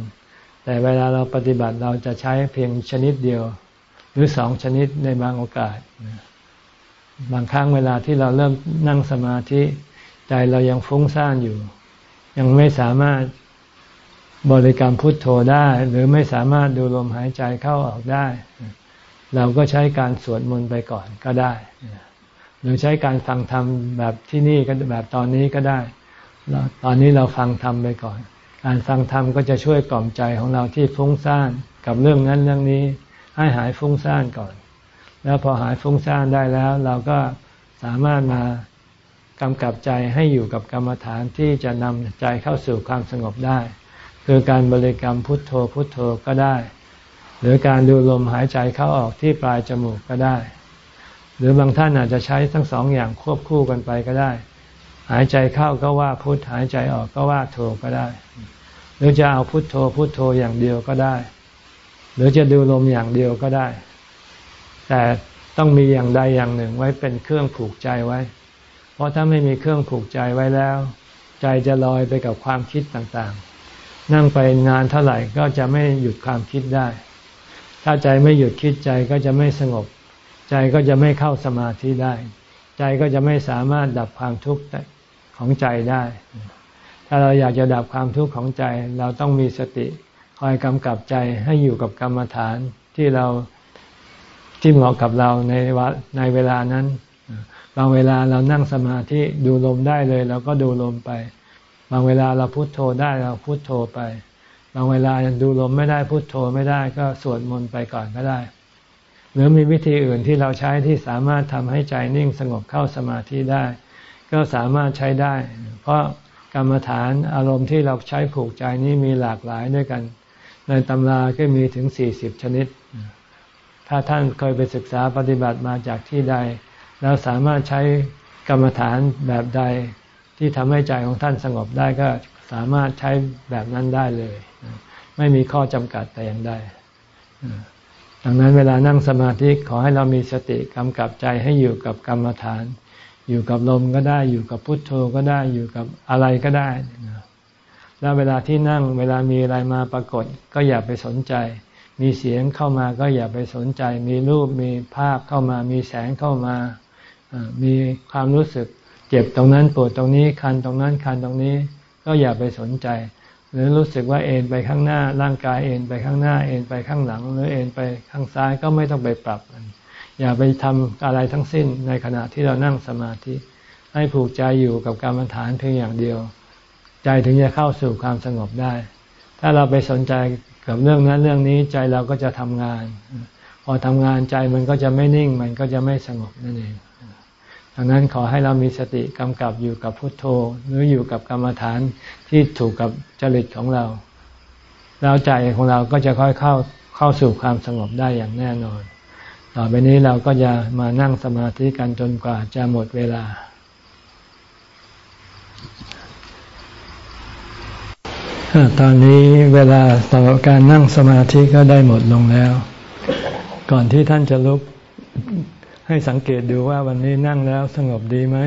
แต่เวลาเราปฏิบัติเราจะใช้เพียงชนิดเดียว หรือสองชนิดในบางโอกาส บางครั้งเวลาที่เราเริ่มนั่งสมาธิใจเรายังฟุ้งซ่านอยู่ ยังไม่สามารถบริกรรมพุทโธได้ หรือไม่สามารถดูลมหายใจเข้าออกได้ เราก็ใช้การสวดมนต์ไปก่อนก็ได้ หรือใช้การฟังธรรมแบบที่นี่ก็แบบตอนนี้ก็ได้ ตอนนี้เราฟังธรรมไปก่อน การฟังธรรมก็จะช่วยกล่อมใจของเราที่ฟุ้งซ่านกับเรื่องนั้นเรื่องนี้ ให้หายฟุ้งซ่านก่อน แล้วพอหายฟุ้งซ่านได้แล้ว เราก็สามารถมากำกับใจให้อยู่กับกรรมฐานที่จะนำใจเข้าสู่ความสงบได้ คือการบริกรรมพุทโธพุทโธก็ได้ หรือการดูลมหายใจเข้าออกที่ปลายจมูกก็ได้ หรือบางท่านอาจจะใช้ทั้งสองอย่างควบคู่กันไปก็ได้ หายใจเข้าก็ว่าพุทหายใจออกก็ว่าโธก็ได้ หรือจะเอาพุทโธพุทโธอย่างเดียวก็ได้ หรือจะดูลมอย่างเดียวก็ได้ แต่ต้องมีอย่างใดอย่างหนึ่งไว้เป็นเครื่องผูกใจไว้ เพราะถ้าไม่มีเครื่องผูกใจไว้แล้ว ใจจะลอยไปกับความคิดต่างๆ นั่งไปนานเท่าไหร่ก็จะไม่หยุดความคิดได้ ถ้าใจไม่หยุดคิดใจก็จะไม่สงบ ใจก็จะไม่เข้าสมาธิได้ ใจก็จะไม่สามารถดับความทุกข์ของใจได้ ถ้าเราอยากจะดับความทุกข์ของใจ เราต้องมีสติคอยกำกับใจให้อยู่กับกรรมฐานที่เรา ที่เหมาะกับเราในวในเวลานั้นบางเวลาเรานั่งสมาธิดูลมได้เลยเราก็ดูลมไป บางเวลาเราพุโทโธได้เราพุโทโธไป บางเวลาดูลมไม่ได้พุโทโธไม่ได้ก็สวดมนต์ไปก่อนก็ได้ หรือมีวิธีอื่นที่เราใช้ที่สามารถทำให้ใจนิ่งสงบเข้าสมาธิได้ ก็สามารถใช้ได้ เพราะกรรมฐานอารมณ์ที่เราใช้ผูกใจนี้มีหลากหลายด้วยกัน ในตำราก็มีถึงสี่สิบชนิด ถ้าท่านเคยไปศึกษาปฏิบัติมาจากที่ใด แล้วสามารถใช้กรรมฐานแบบใดที่ทำให้ใจของท่านสงบได้ก็สามารถใช้แบบนั้นได้เลย ไม่มีข้อจำกัดแต่อย่างใดดังนั้นเวลานั่งสมาธิขอให้เรามีสติกำกับใจให้อยู่กับกรรมฐาน อยู่กับลมก็ได้ อยู่กับพุทโธก็ได้อยู่กับอะไรก็ได้แล้วเวลาที่นั่งเวลามีอะไรมาปรากฏ ก็อย่าไปสนใจ มีเสียงเข้ามาก็อย่าไปสนใจ มีรูปมีภาพเข้ามา มีแสงเข้ามา มีความรู้สึก เจ็บตรงนั้นปวดตรงนี้คันตรงนั้นคันตรงนี้ ก็อย่าไปสนใจ หรือรู้สึกว่าเอ็นไปข้างหน้า ร่างกายเอ็นไปข้างหน้า เอ็นไปข้างหลัง หรือเอ็นไปข้างซ้ายก็ไม่ต้องไปปรับอย่าไปทำอะไรทั้งสิ้นในขณะที่เรานั่งสมาธิ ให้ผูกใจอยู่กับกรรมฐานเพียงอย่างเดียว ใจถึงจะเข้าสู่ความสงบได้ ถ้าเราไปสนใจ กับเรื่องนั้นเรื่องนี้ใจเราก็จะทำงาน พอทำงานใจมันก็จะไม่นิ่ง มันก็จะไม่สงบนั่นเองดังนั้นขอให้เรามีสติกำกับอยู่กับพุทโธ หรืออยู่กับกรรมฐานที่ถูกกับจริตของเรา แล้วใจของเราก็จะค่อยเข้าเข้าสู่ความสงบได้อย่างแน่นอน ต่อไปนี้เราก็จะมานั่งสมาธิกันจนกว่าจะหมดเวลา ตอนนี้เวลาต่อการนั่งสมาธิก็ได้หมดลงแล้ว ก่อนที่ท่านจะลุกให้สังเกตดูว่าวันนี้นั่งแล้วสงบดีไหม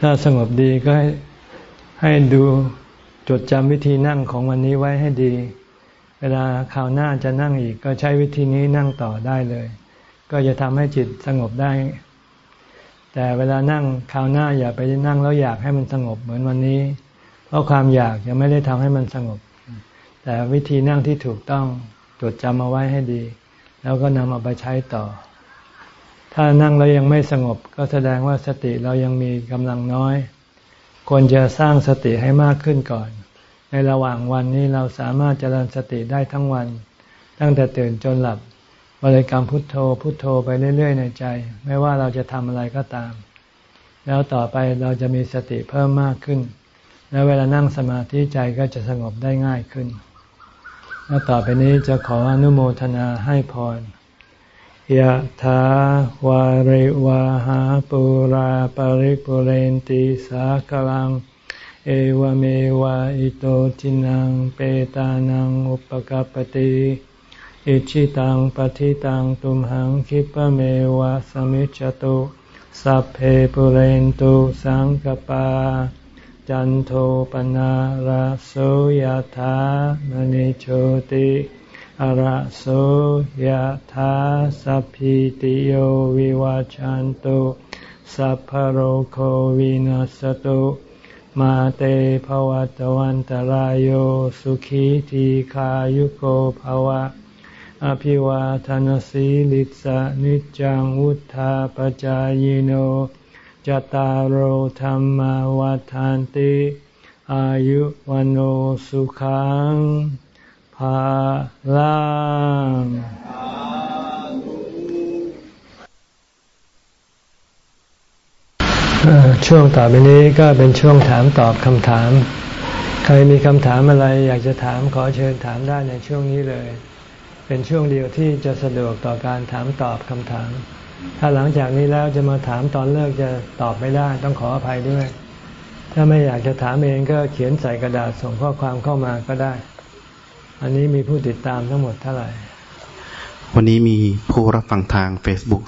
ถ้าสงบดีก็ให้ให้ดูจดจำวิธีนั่งของวันนี้ไว้ให้ดี เวลาคราวหน้าจะนั่งอีกก็ใช้วิธีนี้นั่งต่อได้เลย ก็จะทำให้จิตสงบได้ แต่เวลานั่งคราวหน้าอย่าไปนั่งแล้วอยากให้มันสงบเหมือนวันนี้ ราะความอยากยังไม่ได้ทำให้มันสงบ แต่วิธีนั่งที่ถูกต้องจดจำเอาไว้ให้ดี แล้วก็นำเอาไปใช้ต่อ ถ้านั่งแล้วยังไม่สงบ ก็แสดงว่าสติเรายังมีกำลังน้อย ควรจะสร้างสติให้มากขึ้นก่อน ในระหว่างวันนี้เราสามารถเจริญสติได้ทั้งวัน ตั้งแต่ตื่นจนหลับบริกรรมพุทโธพุทโธไปเรื่อย ๆ ในใจ ไม่ว่าเราจะทำอะไรก็ตาม แล้วต่อไปเราจะมีสติเพิ่มมากขึ้น แล้วเวลานั่งสมาธิใจก็จะสงบได้ง่ายขึ้น แล้วต่อไปนี้จะขออนุโมทนาให้พรยะถาวาริวาหาปุราปริปุเรนติสากลัง เอวเมวะอิโตจินังเปตานังอุปกปติอิชิตังปฏิตังตุมหังคิปะเมวะสมิจจตุสัพเพปุเรนตุสังกปา จันโทปนะระโสยธามณิโชติอระโสยธาสัพพิติโยวิวาจันตุสัพพโรโควินัสตุมาเตภวัตวันตารโยสุขีทีขายุโกภวะ อภิวาทานสีลิสะนิจังวุธาปจายโน จตารโหธรรมวาทานติ อายุวันโอสุขังภาลังช่วงต่อไปนี้ก็เป็นช่วงถามตอบคำถาม ใครมีคำถามอะไรอยากจะถามขอเชิญถามได้ในช่วงนี้เลย เป็นช่วงเดียวที่จะสะดวกต่อการถามตอบคำถาม ถ้าหลังจากนี้แล้วจะมาถามตอนเลิกจะตอบไม่ได้ ต้องขออภัยด้วย ถ้าไม่อยากจะถามเองก็เขียนใส่กระดาษส่งข้อความเข้ามาก็ได้ อันนี้มีผู้ติดตามทั้งหมดเท่าไหร่
วันนี้มีผู้รับฟังทาง Facebook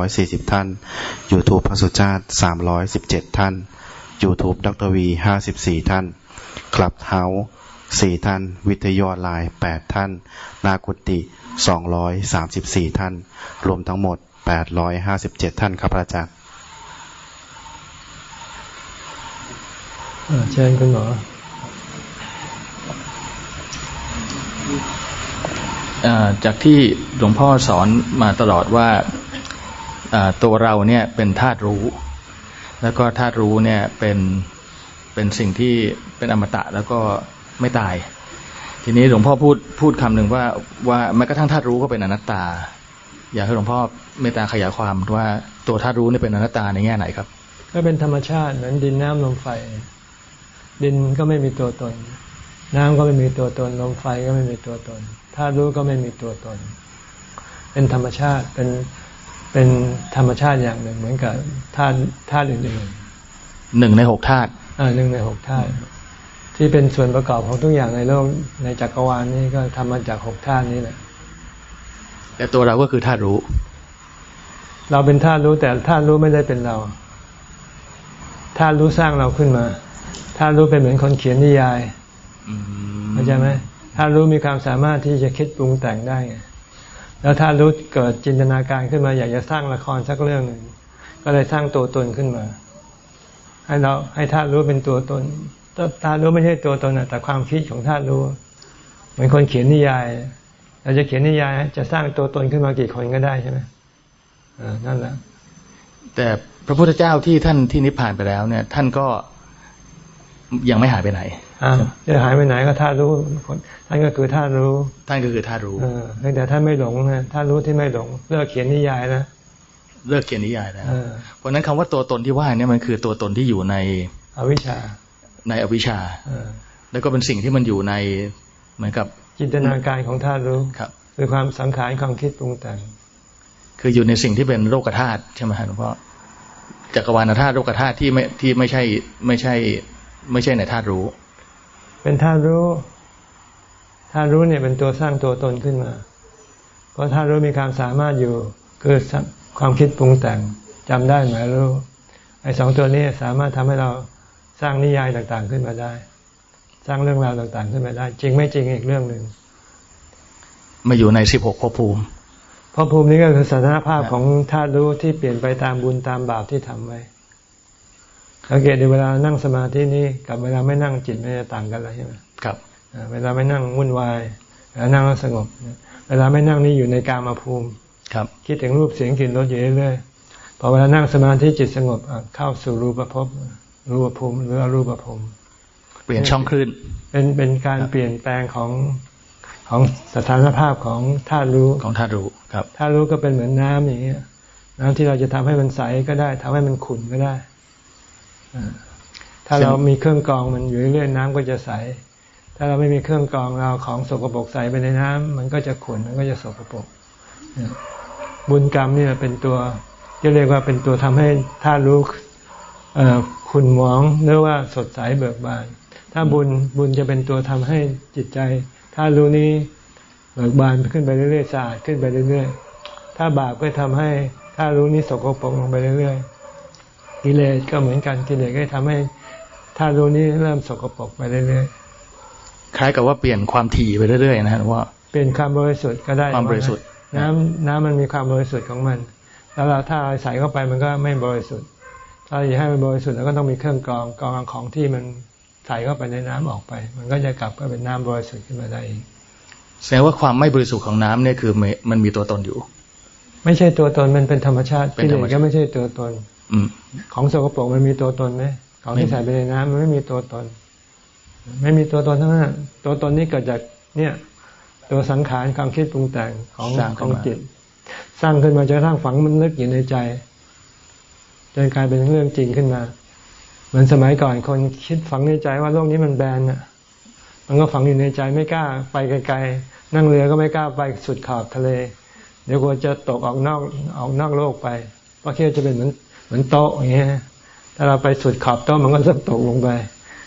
240 ท่าน YouTube พระสุชาติ 317 ท่าน YouTube ดรวี 54 ท่าน คลับเฮาส์4ท่าน วิทยอไลน์8ท่าน นากุติ234ท่าน รวมทั้งหมด แปดร้อยห้าสิบเจ็ดท่านครับอาจารย์
เชิญคุณหมอ
จากที่หลวงพ่อสอนมาตลอดว่าตัวเราเนี่ยเป็นธาตุรู้ แล้วก็ธาตุรู้เนี่ยเป็นเป็นสิ่งที่เป็นอมตะแล้วก็ไม่ตาย ทีนี้หลวงพ่อพูดพูดคำหนึ่งว่าว่าแม้กระทั่งธาตุรู้ก็เป็นอนัตตา อยากให้หลวงพ่อเมตตาขยายความว่าตัวธาตุรู้นี่เป็นอนัตตาในแง่ไหนครับ
ก็เป็นธรรมชาติเหมือนดินน้ำลมไฟ ดินก็ไม่มีตัวตน น้ำก็ไม่มีตัวตนลมไฟก็ไม่มีตัวตนธาตุรู้ก็ไม่มีตัวตน เป็นธรรมชาติเป็นเป็นธรรมชาติอย่างหนึ่ง เหมือนกับธาตุธาตุอื่น
ๆหนึ่งในหกธาตุ
อ่าหนึ่งในหกธาตุที่เป็นส่วนประกอบของทุกอย่างในโลกในจักรวาลนี้ก็ทำมาจากหกธาตุนี้แหละ
แต่ตัวเราก็คือธาตุรู้
เราเป็นธาตุรู้แต่ธาตุรู้ไม่ได้เป็นเราธาตุรู้สร้างเราขึ้นมาธาตุรู้เป็นเหมือนคนเขียนนิยายเข้าใจไหมธาตุรู้มีความสามารถที่จะคิดปรุงแต่งได้แล้วธาตุรู้เกิดจินตนาการขึ้นมา อยากจะสร้างละครสักเรื่องหนึ่งก็เลยสร้างตัวตนขึ้นมา ให้เราให้ธาตุรู้เป็นตัวตนธาตุรู้ไม่ใช่ตัวตนแต่ความคิดของธาตุรู้ เหมือนคนเขียนนิยาย เราจะเขียนนิยายจะสร้างตัวตนขึ้นมากี่คนก็ได้ใช่ไหมนั่นแหละ
แต่พระพุทธเจ้าที่ท่านที่นิพพานไปแล้ว เนี่ย ท่านก็ยังไม่หายไปไหน
จะหายไปไหนก็ธาตุรู้ท่านก็คือธาตุรู้
ท่านก็คือธาตุรู้
เออแต่ท่านไม่หลงนะธาตุรู้ที่ไม่หลง เลิกเขียนนิยายนะ
เลิกเขียนนิยายแล้วเพราะนั้นคำว่าตัวตนที่ว่าเนี่ยมันคือตัวตนที่อยู่ใน
อวิชชา
ในอวิชชาแล้วก็เป็นสิ่งที่มันอยู่ในเหมือนกับ
จินตนาการของธาตุรู้ครับคือความสังขารความคิดปรุงแต่ง
คืออยู่ในสิ่งที่เป็นโลกธาตุใช่ไหมครับหลวงพ่อจักรวาลธาตุโลกธาตุที่ไม่ที่ไม่ใช่ไม่ใช่ ไม่ใช่ในธาตุรู้
เป็นธาตุรู้ธาตุรู้เนี่ยเป็นตัวสร้างตัวตนขึ้นมา เพราะธาตุรู้มีความสามารถอยู่ คือความคิดปรุงแต่งจำได้หมายรู้ไอ้สองตัวนี้สามารถทำให้เราสร้างนิยายต่างๆขึ้นมาได้ สร้างเรื่องราวต่างๆขึ้นมาได้ จริงไม่จริงอีกเรื่องหนึ่ง
มาอยู่ในสิบหกภพภูมิ
ภพภูมินี้ก็คือสถานภาพของธาตุรู้ที่เปลี่ยนไปตามบุญตามบาปที่ทำไว้สังเกตดูเวลานั่งสมาธินี้กับเวลาไม่นั่งจิตไม่จะต่างกันเลยใช่ไหม
ครับ
เวลาไม่นั่งวุ่นวายเวลานั่งแล้วสงบ เวลาไม่นั่งนี่อยู่ในกามาภูมิ
ครับ
คิดถึงรูปเสียงกลิ่นรสอยู่เรื่อยๆพอเวลานั่งสมาธิจิตสงบเข้าสู่รูปภพรูปภูมิหรืออรูปภูมิ
เปลี่ยนช่องคลื่น
เป็นเป็นการเปลี่ยนแปลงของของสถานภาพของธาตุรู้
ของธาตุรู้ครับ
ธาตุรู้ก็เป็นเหมือนน้ำอย่างเงี้ยน้ำที่เราจะทำให้มันใสก็ได้ทำให้มันขุ่นก็ได้ถ้าเรามีเครื่องกรองมันอยู่เรื่อยๆน้ำก็จะใส ถ้าเราไม่มีเครื่องกรองเราของสกปรกใส่ไปในน้ำมันก็จะขุ่นมันก็จะสกปรกบุญกรรมเนี่ยเป็นตัวจะเรียกว่าเป็นตัวทำให้ธาตุรู้ขุ่นหมองหรือว่าสดใสเบิกบาน ถ้าบุญบุญจะเป็นตัวทำให้จิตใจ ถ้ารู้นี้เบิกบานขึ้นไปเรื่อยๆสะอาดขึ้นไปเรื่อยๆ ถ้าบาปก็ทำให้ ถ้ารู้นี้สกปรกลงไปเรื่อยๆ กิเลสก็เหมือนกันกิเลสก็ทำให้ ถ้ารู้นี้เริ่มสกปรกไปเรื่อย
ๆ คล้ายกับว่าเปลี่ยนความถี่ไปเรื่อยๆนะฮะว่า
เปลี่ยนความบริสุทธิ์ก็ได้
ความบริสุทธิ์
น้ำน้ำมันมีความบริสุทธิ์ของมัน แล้วเราถ้าใส่เข้าไปมันก็ไม่บริสุทธิ์ ถ้าอยากให้มันบริสุทธิ์เราก็ต้องมีเครื่องกรองกรองของที่มันใส่เข้าไปในน้ำออกไป มันก็จะกลับก็เป็นน้ำบริสุทธิ์ขึ้นมาได้อีก
แสดงว่าความไม่บริสุทธิ์ของน้ำเนี่ยคือมันมีตัวตนอยู่
ไม่ใช่ตัวตนมันเป็นธรรมชาติที่เหลือก็ไม่ใช่ตัวตน
อื
ของสกปรกมันมีตัวตนไหมของที่ใส่ไปในน้ำมันไม่มีตัวตน ไม่มีตัวตนทั้งนั้นตัวตนนี้เกิดจากเนี่ย ตัวสังขารความคิดปรุงแต่งของของจิต สร้างขึ้นมาจะสร้างฝังมันลึกอยู่ในใจจนกลายเป็นเรื่องจริงขึ้นมา เหมือนสมัยก่อนคนคิดฝังในใจว่าโลกนี้มันแบนอะ มันก็ฝังอยู่ในใจไม่กล้าไปไกลๆ นั่งเรือก็ไม่กล้าไปสุดขอบทะเล เดี๋ยวกลัวจะตกออกนอกออกนอกโลกไป เพราะคิดจะเป็นเหมือนเหมือนโต๊ะอย่างเงี้ย ถ้าเราไปสุดขอบโต๊ะมันก็จะตกลงไป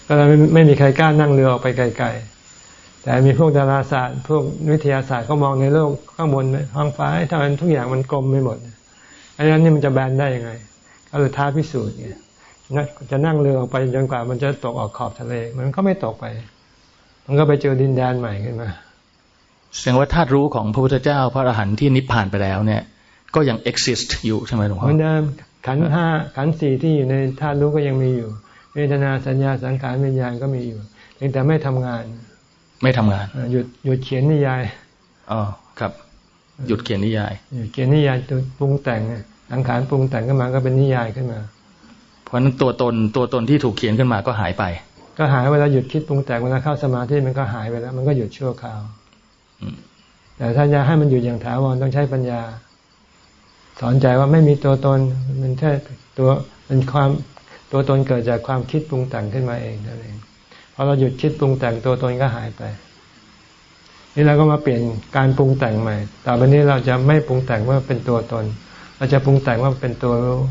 ก็เลยไม่ไม่มีใครกล้านั่งเรือออกไปไกลๆ แต่มีพวกดาราศาสตร์ พวกวิทยาศาสตร์ก็มองในโลกข้างบนท้องฟ้าถ้ามันทุกอย่างมันกลมไปหมดอันนั้นนี่มันจะแบนได้ยังไง ก็เลยท้าพิสูจน์ ไงจะนั่งเรือออกไปจนกว่ามันจะตกออกขอบทะเล มันก็ไม่ตกไป มันก็ไปเจอดินแดนใหม่ขึ้นมา
แสดงว่าธาตุรู้ของพระพุทธเจ้าพระอรหันต์ที่นิพพานไปแล้วเนี่ย ก็ยัง exist อยู่ใช่ไหมหลวงพ่อ
เหมือนเดิมขันห้าขันสี่ที่อยู่ในธาตุรู้ก็ยังมีอยู่ เวทนาสัญญาสังขารวิญญาณก็มีอยู่เพียงแต่ไม่ทำงาน
ไม่ทำงาน
หยุดหยุดเขียนนิยาย
อ๋อครับ หยุดเขียนนิยาย
หยุดเขียนนิยายตัวปรุงแต่งสังขารปรุงแต่งขึ้นมาก็เป็นนิยายขึ้นมา
ราะนั้นตัวตนตัวตนที่ถูกเขียนขึ้นมาก็หายไป
ก็หายเวลาหยุดคิดปรุงแต่งเวลาเข้าสมาธิมันก็หายไปแล้ว มันก็หยุดชั่วคราวแต่ถ้าจะให้มันหยุดอย่างถาวรต้องใช้ปัญญา สอนใจว่าไม่มีตัวตนมันแค่ตัวเป็นความตัวตนเกิดจากความคิดปรุงแต่งขึ้นมาเองนั่นเองพอเราหยุดคิดปรุงแต่งตัวตนก็หายไป นี่เราก็มาเปลี่ยนการปรุงแต่งใหม่ ต่อไปนี้เราจะไม่ปรุงแต่งว่าเป็นตัวตน เรเราจะปรุงแต่งว่าเป็นตัวรู้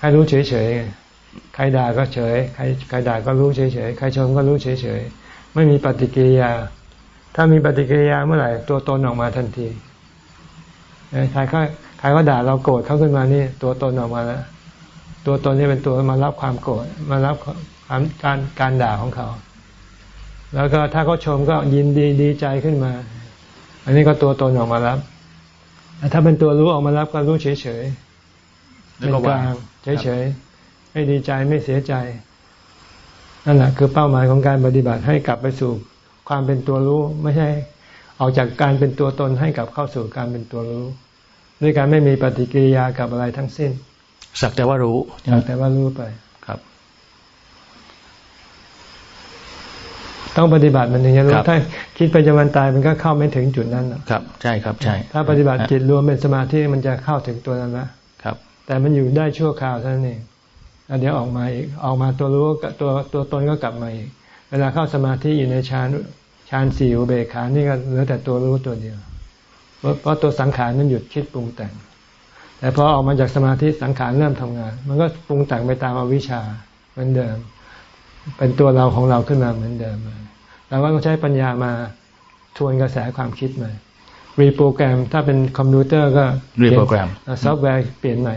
ให้รู้เฉยๆ ใครด่าก็เฉย ใครใครด่าก็รู้เฉยๆ ใครชมก็รู้เฉยๆ ไม่มีปฏิกิริยา ถ้ามีปฏิกิริยาเมื่อไหร่ตัวตนออกมาทันที ใครก็ใครก็ด่าเราโกรธเขาขึ้นมานี่ ตัวตนออกมาแล้ว ตัวตนนี่เป็นตัวมารับความโกรธ มารับความการการด่าของเขา แล้วก็ถ้าเขาชมก็ยินดีดีใจขึ้นมา อันนี้ก็ตัวตนออกมารับ ถ้าเป็นตัวรู้ออกมารับก็รู้เฉยๆเป็นกลาง เฉยๆไม่ดีใจไม่เสียใจนั่นแหละคือเป้าหมายของการปฏิบัติให้กลับไปสู่ความเป็นตัวรู้ ไม่ใช่ออกจากการเป็นตัวตนให้กลับเข้าสู่การเป็นตัวรู้ ด้วยการไม่มีปฏิกิริยากับอะไรทั้งสิ้น
สักแต่ว่ารู้
สักแต่ว่ารู้ไป
ครับ
ต้องปฏิบัติมันถึงจะรู้ถ้าคิดไปจะวันตายมันก็เข้าไม่ถึงจุดนั้น
ครับ ใช่ครับ ใช่
ถ้าปฏิบัติจิตรวมเป็นสมาธิมันจะเข้าถึงตัวนั้นละ
ครับ
แต่มันอยู่ได้ชั่วคราวเท่านั้นเองแล้วเดี๋ยวออกมาอีกออกมาตัวรู้ตัวตัวตนก็กลับมาอีก เวลาเข้าสมาธิอยู่ในฌานฌานสี่อุเบกขานี่ก็เหลือแต่ตัวรู้ตัวเดียว เพราะตัวสังขารนั้นหยุดคิดปรุงแต่ง แต่พอออกมาจากสมาธิสังขารเริ่มทำงาน มันก็ปรุงแต่งไปตามอวิชชาเหมือนเดิม เป็นตัวเราของเราขึ้นมาเหมือนเดิมเราก็ต้องใช้ปัญญามาทวนกระแสความคิดใหม่ reprogram ถ้าเป็นคอมพิวเตอร์ก็
reprogram
ซอฟต์แวร์เปลี่ยนใหม่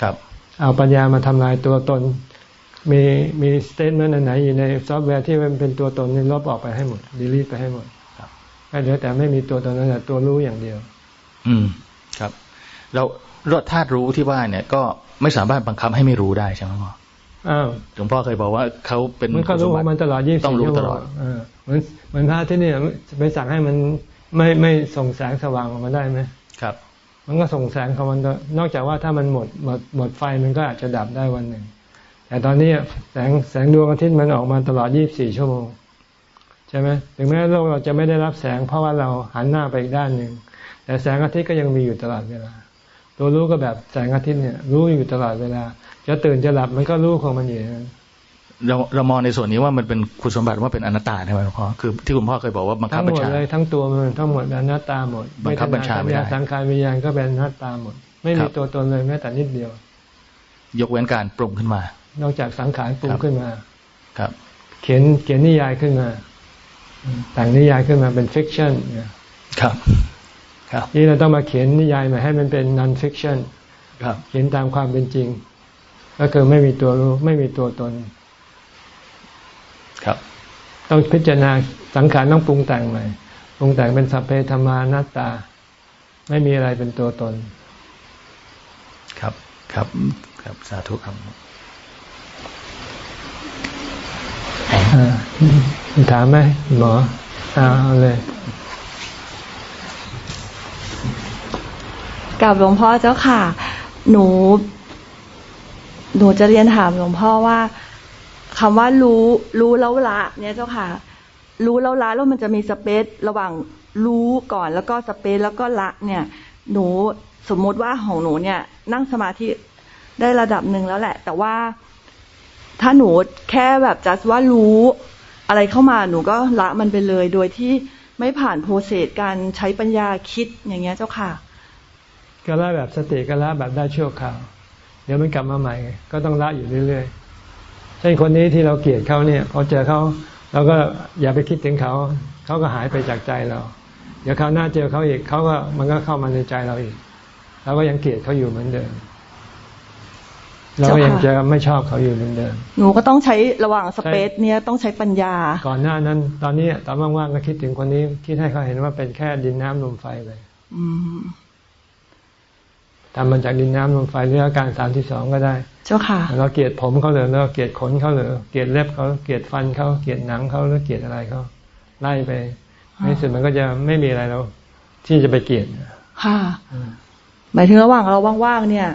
ครับ
เอาปัญญามาทำลายตัวตน มีมี statement ไหนอยู่ในซอฟต์แวร์ที่มันเป็นตัวตนนี่ลบออกไปให้หมด delete ไปให้หมดก็เหลือแต่ไม่มีตัวตนนั้นแต่ตัวรู้อย่างเดียว
อืมครับ แล้วรสธาตุรู้ที่ว่าเนี่ยก็ไม่สามารถบังคับให้ไม่รู้ได้ใช่ไหมพ่อ
อ้าว
หลวงพ่อเคยบอกว่าเขาเป็น
มันก็รู้ว่ามันตลอดยี่สิบ
ต้องรู้ตลอด
เหมือนเหมือนพระที่นี่ไปสั่งให้มันไม่ไม่ส่งแสงสว่างออกมาได้ไหม
ครับ
มันก็ส่งแสงของมันนอกจากว่าถ้ามันหมดหมดหมดไฟมันก็อาจจะดับได้วันหนึ่ง แต่ตอนนี้แสงแสงดวงอาทิตย์มันออกมาตลอดยี่บสี่ชั่วโมง ใช่ไหมถึงแม้โลกเราจะไม่ได้รับแสงเพราะว่าเราหันหน้าไปอีกด้านหนึ่ง แต่แสงอาทิตย์ก็ยังมีอยู่ตลอดเวลา ตัวรู้ก็แบบแสงอาทิตย์เนี่ย รู้อยู่ตลอดเวลา จะตื่นจะหลับมันก็รู้ของมันอยู่
เราเรามองในส่วนนี้ว่ามันเป็นคุณสมบัติว่าเป็นอนัตตาใช่ไหมพ่อคือที่คุณพ่อเคยบอกว่าบังคับบัญชาทั้งหมดเลย
ทั้งตัวมันทั้งหมดอนัตตาหมด
บังคับบัญชาไม่ได้
สังขารวิญญาณก็เป็นอนัตตาหมด ไม่มีตัวตนเลยแม้แต่นิดเดียว
ยกเว้นการปรุงขึ้นมา
นอกจากสังขารปรุงขึ้นมา
ครับ
เขียนเขียนนิยายขึ้นมาแต่งนิยายขึ้นมาเป็น fiction
ครับ ครับ
นี่เราต้องมาเขียนนิยายมาให้มันเป็น nonfiction
ครับ
เขียนตามความเป็นจริง ก็คือไม่มีตัวรู้ไม่มีตัวตน
ครับ
ต้องพิจารณาสังขารต้องปรุงแต่งใหม่ปรุงแต่งเป็นสัพเพธัมมาอนัตตา ไม่มีอะไรเป็นตัวตน
ครับครับครับสาธุครับ
ถามไหมหมอเอาเลย
กับหลวงพ่อเจ้าค่ะ หนู หนูจะเรียนถามหลวงพ่อว่า คำว่ารู้ รู้แล้วละ เนี่ยเจ้าค่ะ รู้แล้วละแล้วมันจะมีสเปซระหว่างรู้ก่อนแล้วก็สเปซแล้วก็ละเนี่ย หนูสมมุติว่าของหนูเนี่ย นั่งสมาธิได้ระดับหนึ่งแล้วแหละ แต่ว่าถ้าหนูแค่แบบจัดว่ารู้อะไรเข้ามาหนูก็ละมันไปเลย โดยที่ไม่ผ่านโปรเซสการใช้ปัญญาคิดอย่างเงี้ยเจ้าค่ะ
ก็ละแบบสติก็ละแบบได้ชั่วคราวเดี๋ยวมันกลับมาใหม่ ก็ต้องละอยู่เรื่อยๆ ช่นคนนี้ที่เราเกลียดเขาเนี่ยพอเจอเขาเราก็อย่าไปคิดถึงเขา เขาก็หายไปจากใจเรา เดี๋ยวคราวหน้าเจอเขาอีกเขาก็มันก็เข้ามาในใจเราอีกเราก็ยังเกลียดเขาอยู่เหมือนเดิมเราก็ยังจะไม่ชอบเขาอยู่เหมือนเดิม
หนูก็ต้องใช้ระหว่างสเปซเนี้ยต้องใช้ปัญญา
ก่อนหน้านั้น ตอนนี้ตอนว่างๆก็คิดถึงคนนี้คิดให้เขาเห็นว่าเป็นแค่ดินน้ำลมไฟเลย ทำมันจากดินน้ำลมไฟหรืออาการสามที่สองก็ได้
เจ้าค่ะ
เราเกลียดผมเขาเลยเราเกลียดขนเขาเลยเกลียดเล็บเขาเกลียดฟันเขาเกลียดหนังเขาหรือเกลียดอะไรเขาไล่ไปในสุดมันก็จะไม่มีอะไรแล้ว ที่จะไปเกลียด
ค่ะหมายถึงระหว่างเราว่างๆเนี่ย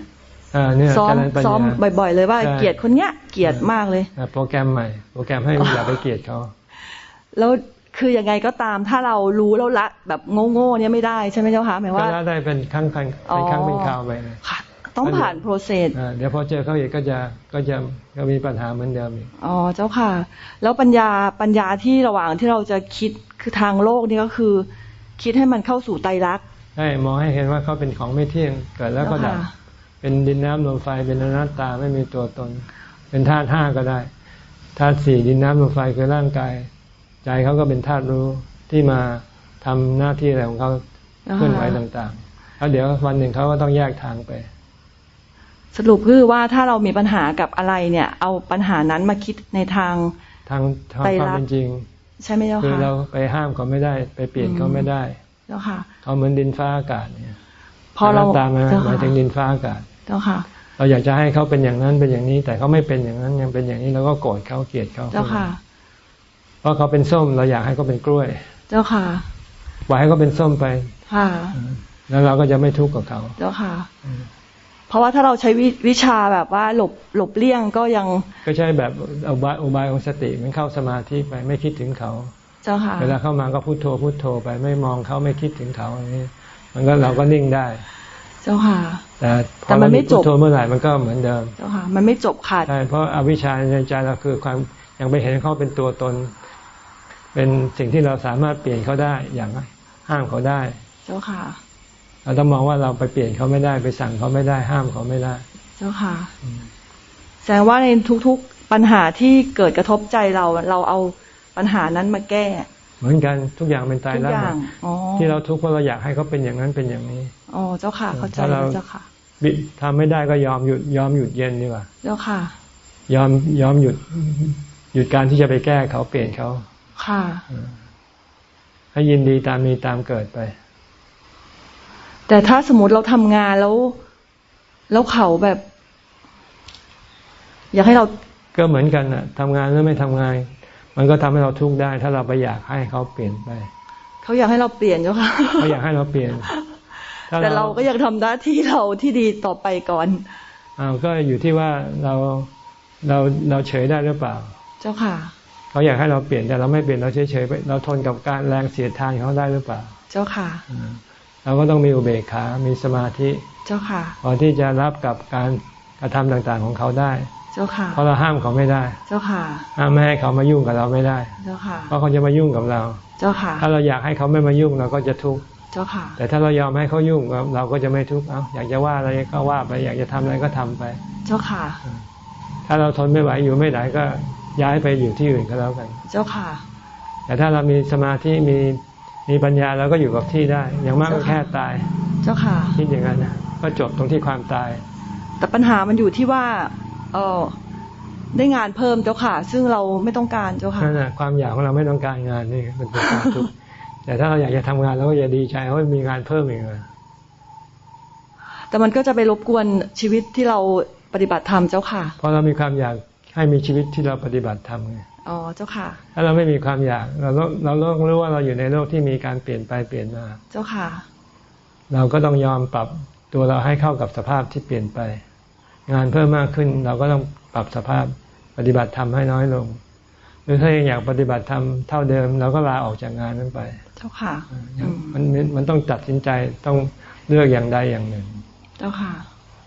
ซ้อมซ้อมบ่อย ๆ เลยว่าเกลียดคนเนี้ย เกลียดมากเลย
โปรแกรมใหม่ โปรแกรมให้อย่าไปเกลียดเขา
แล้ว คือยังไงก็ตามถ้าเรารู้แล้วละแบบโง่ๆเนี่ยไม่ได้ใช่ไหมเจ้าคะหมายว่า
ได้เป็นครั้งเป็นครั้งเป็นคราวไป
ค่ะต้องผ่านโปรเซส
เดี๋ยวพอเจอเขาอีกก็จะก็จะก็มีปัญหาเหมือนเดิมอีก
อ๋อเจ้าค่ะ แล้วปัญญาปัญญาที่ระหว่างที่เราจะคิดคือทางโลกนี่ก็คือ คิดให้มันเข้าสู่ไตรัก
ช่มองให้เห็นว่าเขาเป็นของไม่เที่ยงเกิดแล้วก็ดับ
เจ้าค่ะ
เป็นดินน้ำลมไฟเป็นอนัตตาไม่มีตัวตน เป็นธาตุห้าก็ได้ธาตุสี่ดินน้ำลมไฟคือร่างกาย ใจเขาก็เป็นธาตุรู้ที่มาทำหน้าที่อะไรของเขา
เจ้า
เคลื่อนไหว
ค่ะ
ต่างๆ แล้วเดี๋ยววันหนึ่งเขาก็ต้องแยกทางไป
สรุปคือว่าถ้าเรามีปัญหากับอะไรเนี่ย เอาปัญหานั้นมาคิดในทาง
ทางทาง
ไป
ความ
รับ
เป็นจริง
ใช่ไหมเจ้า
คือ
ค่ะ
เราไปห้ามเขาไม่ได้ ไปเปลี่ยนเขาไม่ได้
เจ้าค่ะ
เขาเหมือนดินฟ้าอากาศเนี่ย
พอเรา
ตามมา
เจ้า
หมาย
ค่ะ
ถึงดินฟ้าอากาศ
เจ้าค่ะ
เราอยากจะให้เขาเป็นอย่างนั้นเป็นอย่างนี้ แต่เขาไม่เป็นอย่างนั้นยังเป็นอย่างนี้เราก็โกรธเขาเกลียดเขา
เจ้าค่ะ
เพราะเขาเป็นส้มเราอยากให้เขาเป็นกล้วย
เจ้าค่ะ
ปล่อยให้เขาเป็นส้มไป
ค่ะ
แล้วเราก็จะไม่ทุกข์กับเขา
เจ้าค่ะ เพราะว่าถ้าเราใช้วิวิชาแบบว่าหลบหลบเลี่ยงก็ยัง
ก็ใช่แบบอุบายอุบายของสติมันเข้าสมาธิไปไม่คิดถึงเขา
เจ้าค่ะ
เวลาเข้ามาก็พุโทโธพุโทโธไปไม่มองเขาไม่คิดถึงเขาอย่างนี้ มันก็เราก็นิ่งได้
เจ้าค่ะ
แต่พ
แต่
อ
มั
เรา
นไม่
พุ
จ
โท
บ
โธเมื่อไหร่มันก็เหมือนเดิม
เจ้าค่ะ มันไม่จบขาด
ใช่เพราะอวิชชาในใจเราคือความยังไปเห็นเขาเป็นตัวตน เป็นสิ่งที่เราสามารถเปลี่ยนเขาได้อย่างห้ามเขาได้
เจ้าค่ะ
เราต้องมองว่าเราไปเปลี่ยนเขาไม่ได้ไปสั่งเขาไม่ได้ห้ามเขาไม่ได้
เจ้าค่ะ แสดงว่าในทุกๆปัญหาที่เกิดกระทบใจเราเราเอาปัญหานั้นมาแก้
เหมือนกันทุกอย่างเป็นตาย
ทุก
แล้ว
อย่างอ๋อ
ที่เราทุกข์เพราะเราอยากให้เขาเป็นอย่างนั้นเป็นอย่างนี้
อ๋อเจ้าค่ะเข้าใจ
ถ้า
แล้
เรา
วเจ้าค่ะ
บิทำไม่ได้ก็ยอมหยุดยอมหยุดเย็นดีกว่า
เจ้าค่ะ
ยอมยอมหยุดหยุดการที่จะไปแก้เขาเปลี่ยนเขา
ค่ะ
ให้ยินดีตามมีตามเกิดไป
แต่ถ้าสมมติเราทำงานแล้ว แล้วเขาแบบ อยากให้เรา
ก็เหมือนกันน่ะทำงานหรือไม่ทำงาน มันก็ทำให้เราทุกข์ได้ ถ้าเราไปอยากให้เขาเปลี่ยนไป
เขาอยากให้เราเปลี่ยนเจ้าค่ะ
เขาอยากให้เราเปลี่ยนถ้
แต่เราก็ยังทำหน้าที่เราที่ดีต่อไปก่อน
อ้าวก็อยู่ที่ว่าเราเราเราเฉยได้หรือเปล่า
เจ้าค่ะ
เขาอยากให้เราเปลี่ยนแต่เราไม่เปลี่ยนเราเฉยเฉยๆไปเราทนกับการแรงเสียดทานของเขาได้หรือเปล่า
เจ้าค่ะ
เราก็ต้องมีอุเบกขา มีสมาธิ
เจ้าค่ะ
พอที่จะรับกับการกระทำต่างๆของเขาได้
เจ้าค่ะ
เพราะเราห้ามเขาไม่ได้
เจ้าค่ะ
ห้ามไม่ให้เขามายุ่งกับเราไม่ได้
เจ้าค่ะ
เพราะเขาจะมายุ่งกับเรา
เจ้าค่ะ
ถ้าเราอยากให้เขาไม่มายุ่งเราก็จะทุกข์
เจ้าค่ะ
แต่ถ้าเรายอมให้เขายุ่งเราก็จะไม่ทุกข์ เอาอยากจะว่าอะไรก็ว่าไป อยากจะทำอะไรก็ทำไป
เจ้าค่ะ
ถ้าเราทนไม่ไหวอยู่ไม่ได้ก็ ย้ายไปอยู่ที่อื่นก็แล้วกัน
เจ้าค่ะ
แต่ถ้าเรามีสมาธิมีมีปัญญาเราก็อยู่กับที่ได้ อย่างมากก็แค่ตาย
เจ้าค่ะ
คิดอย่างนั้นนะก็จบตรงที่ความตาย
แต่ปัญหามันอยู่ที่ว่า เออได้งานเพิ่มเจ้าค่ะ ซึ่งเราไม่ต้องการเจ้าค่ะ
นั่นแหะความอยากของเราไม่ต้องการงานนี่เป็นตัวความทุกข์แต่ถ้าเราอยากจะทำงานเราก็จะดีใจเพราะมีงานเพิ่มอีกอะ
แต่มันก็จะไปรบกวนชีวิตที่เราปฏิบัติธรรมเจ้าค่ะ
เพราะเรามีความอยาก ให้มีชีวิตที่เราปฏิบัติธรรมไง
อ๋อเจ้าค่ะ
ถ้าเราไม่มีความอยาก เราต้องเราต้องรู้ว่าเราอยู่ในโลกที่มีการเปลี่ยนไปเปลี่ยนมา
เจ้าค่ะ
เราก็ต้องยอมปรับตัวเราให้เข้ากับสภาพที่เปลี่ยนไป งานเพิ่มมากขึ้น เราก็ต้องปรับสภาพปฏิบัติธรรมให้น้อยลง หรือถ้ายังอยากปฏิบัติธรรมเท่าเดิม เราก็ลาออกจากงานนั้นไป
เจ้าค่ะ
มันมันมันต้องตัดสินใจต้องเลือกอย่างใดอย่างหนึ่ง
เจ้าค่ะ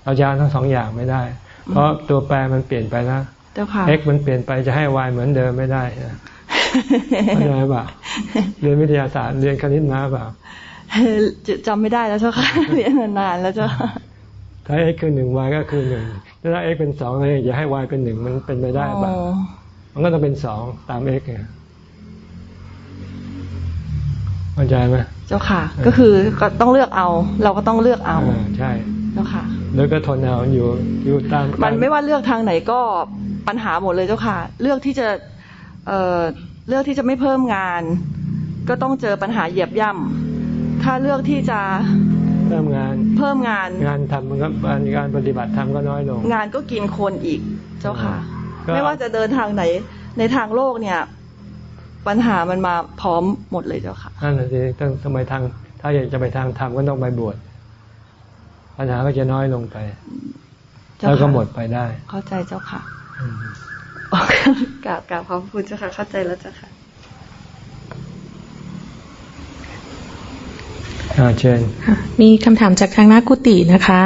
เราจะเอาทั้งสองอย่างไม่ได้ เพราะตัวแปรมันเปลี่ยนไปแล้ว
เจ้าค่ะ
x มันเปลี่ยนไปจะให้ y เหมือนเดิมไม่ได้นะเข้าใจเปล่าเรียนวิทยาศาสตร์เรียนคณิตมาเปล่า
จะจำไม่ได้แล้วเจ้าค่ะเรียนมานานแล้วเจ้าค่ะ
ถ้า x คือหนึ่ง y ก็คือหนึ่งถ้า x เป็นสองเลยอย่าให้ y เป็นหนึ่งมันเป็นไปได้เปล่า
อ๋อ
มันก็ต้องเป็นสองตาม x ไงเข้าใจไหม
เจ้าค่ะ ก็คือก็ต้องเลือกเอา เราก็ต้องเลือกเอา
อ่าใช่
เจ้าค่ะ
แล้วก็ทนเอาอยู่อยู่ตาม
มันไม่ว่าเลือกทางไหนก็ ปัญหาหมดเลยเจ้าค่ะ เลือกที่จะเอ่อเลือกที่จะไม่เพิ่มงาน ก็ต้องเจอปัญหาเหยียบย่ำถ้าเลือกที่จะ
เริ่มงาน
เพิ่มงาน
งานทำมันก็การปฏิบัติธรรมก็น้อยลง
งานก็กินคนอีกเจ้าค่ะ
ก็
ไม่ว่าจะเดินทางไหนในทางโลกเนี่ย ปัญหามันมาพร้อมหมดเลยเจ้าค่ะ
นั่นแหละสิต้องทำไมทาง ถ้าอยากจะไปทางธรรมก็ต้องไปบวชปัญหาก็จะน้อยลงไป
เจ้า
แล้วก็
ค่ะ
หมดไปได้
เข้าใจเจ้าค่ะ
อืม
อ๋อ กราบกราบขอบคุณเจ้าค่ะ เข้าใจแล้วเจ้าค่ะ
อ่าเชิญ
ค่ะมีคำถามจากทางหน้ากุฏินะคะ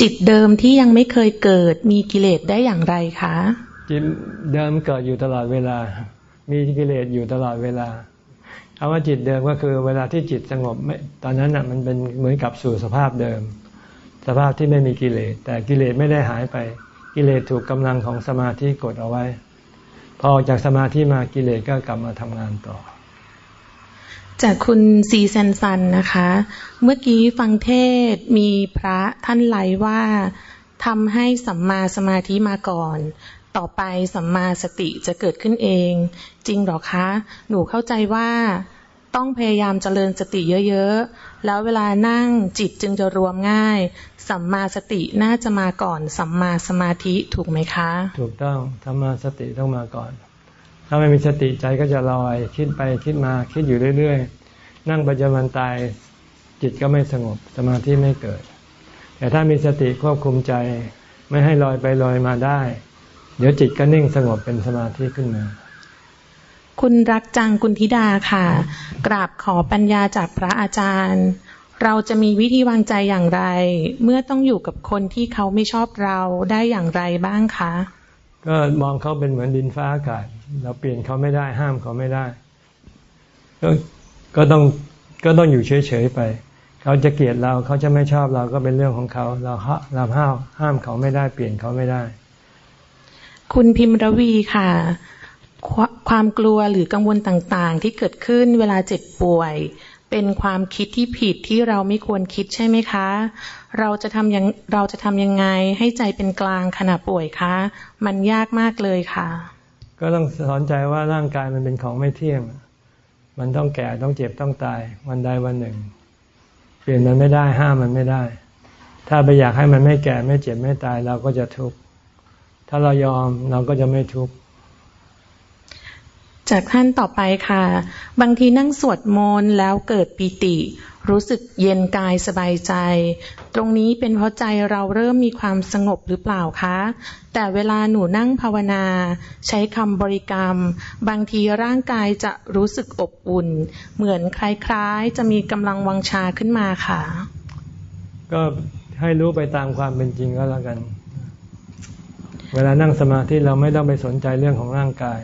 จิตเดิมที่ยังไม่เคยเกิดมีกิเลสได้อย่างไรคะ
จิตเดิมเกิดอยู่ตลอดเวลา มีกิเลสอยู่ตลอดเวลาคำว่าจิตเดิมก็คือเวลาที่จิตสงบไม่ตอนนั้นอะมันเป็นเหมือนกับสู่สภาพเดิม สภาพที่ไม่มีกิเลสแต่กิเลสไม่ได้หายไป กิเลสถูกกำลังของสมาธิกดเอาไว้ พอออกจากสมาธิมากิเลสก็กลับมาทำงานต่อ
จากคุณซีเซนซันนะคะ เมื่อกี้ฟังเทศน์มีพระท่านไลว่าทำให้สัมมาสมาธิมาก่อนต่อไปสัมมาสติจะเกิดขึ้นเอง จริงหรอคะ หนูเข้าใจว่าต้องพยายามเจริญสติเยอะ ๆ แล้วเวลานั่งจิตจึงจะรวมง่าย สัมมาสติน่าจะมาก่อน สัมมาสมาธิถูกไหมคะ
ถูกต้องสัมมาสติต้องมาก่อน ถ้าไม่มีสติใจก็จะลอยคิดไปคิดมาคิดอยู่เรื่อยๆ นั่งปัจจุบันตายจิตก็ไม่สงบสมาธิไม่เกิด แต่ถ้ามีสติควบคุมใจไม่ให้ลอยไปลอยมาได้ เดี๋ยวจิตก็นิ่งสงบเป็นสมาธิขึ้นมา
คุณรักจังกุณธิดาค่ะ กราบขอปัญญาจากพระอาจารย์ เราจะมีวิธีวางใจอย่างไร เมื่อต้องอยู่กับคนที่เขาไม่ชอบเราได้อย่างไรบ้างคะ
ก็มองเขาเป็นเหมือนดินฟ้าอากาศ เราเปลี่ยนเขาไม่ได้ห้ามเขาไม่ได้ ก็ก็ต้องก็ต้องอยู่เฉยๆไป เขาจะเกลียดเราเขาจะไม่ชอบเราก็เป็นเรื่องของเขา เราเราห้ามห้ามเขาไม่ได้เปลี่ยนเขาไม่ได้
คุณพิมรวีค่ะความกลัวหรือกังวลต่างๆ ที่เกิดขึ้นเวลาเจ็บป่วย เป็นความคิดที่ผิดที่เราไม่ควรคิดใช่ไหมคะ เราจะทำยังเราจะทำยังไงให้ใจเป็นกลางขณะป่วยคะ มันยากมากเลยค่ะ
ก็ต้องสอนใจว่าร่างกายมันเป็นของไม่เที่ยง มันต้องแก่ต้องเจ็บต้องตาย วันใดวันหนึ่ง เปลี่ยนมันไม่ได้ห้ามมันไม่ได้ ถ้าไปอยากให้มันไม่แก่ไม่เจ็บไม่ตายเราก็จะทุกข์ ถ้าเรายอมเราก็จะไม่ทุกข์
จากท่านต่อไปค่ะ บางทีนั่งสวดมนต์แล้วเกิดปิติ รู้สึกเย็นกายสบายใจ ตรงนี้เป็นเพราะใจเราเริ่มมีความสงบหรือเปล่าคะ แต่เวลาหนูนั่งภาวนา ใช้คำบริกรรม บางทีร่างกายจะรู้สึกอบอุ่น เหมือนคล้ายๆ จะมีกำลังวังชาขึ้นมาค่ะ
ก็ให้รู้ไปตามความเป็นจริงก็แล้วกัน เวลานั่งสมาธิเราไม่ต้องไปสนใจเรื่องของร่างกาย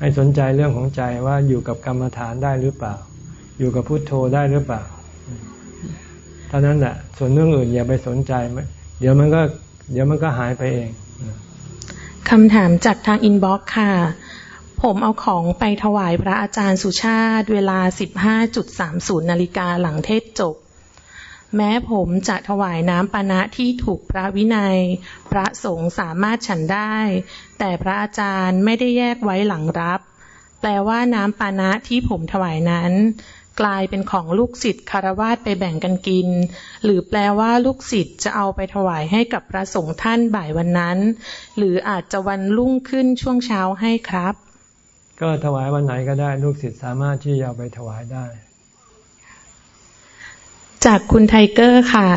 ให้สนใจเรื่องของใจว่าอยู่กับกรรมฐานได้หรือเปล่า อยู่กับพุทโธได้หรือเปล่าเท่านั้นแหละส่วนเรื่องอื่นอย่าไปสนใจเดี๋ยวมันก็ เดี๋ยวมันก็หายไปเอง
คำถามจากทางอินบ็อกค่ะ ผมเอาของไปถวายพระอาจารย์สุชาติ เวลา 15.30นาฬิกาหลังเทศจบ แม้ผมจะถวายน้ำปานะที่ถูกพระวินัย พระสงฆ์สามารถฉันได้ แต่พระอาจารย์ไม่ได้แยกไว้หลังรับ แปลว่าน้ำปานะที่ผมถวายนั้น กลายเป็นของลูกศิษย์คารวาสไปแบ่งกันกิน หรือแปลว่าลูกศิษย์จะเอาไปถวายให้กับพระสงฆ์ท่านบ่ายวันนั้น หรืออาจจะวันรุ่งขึ้นช่วงเช้าให้ครับ
ก็ถวายวันไหนก็ได้ลูกศิษย์สามารถที่จะเอาไปถวายได้
จากคุณไทเกอร์ค่ะ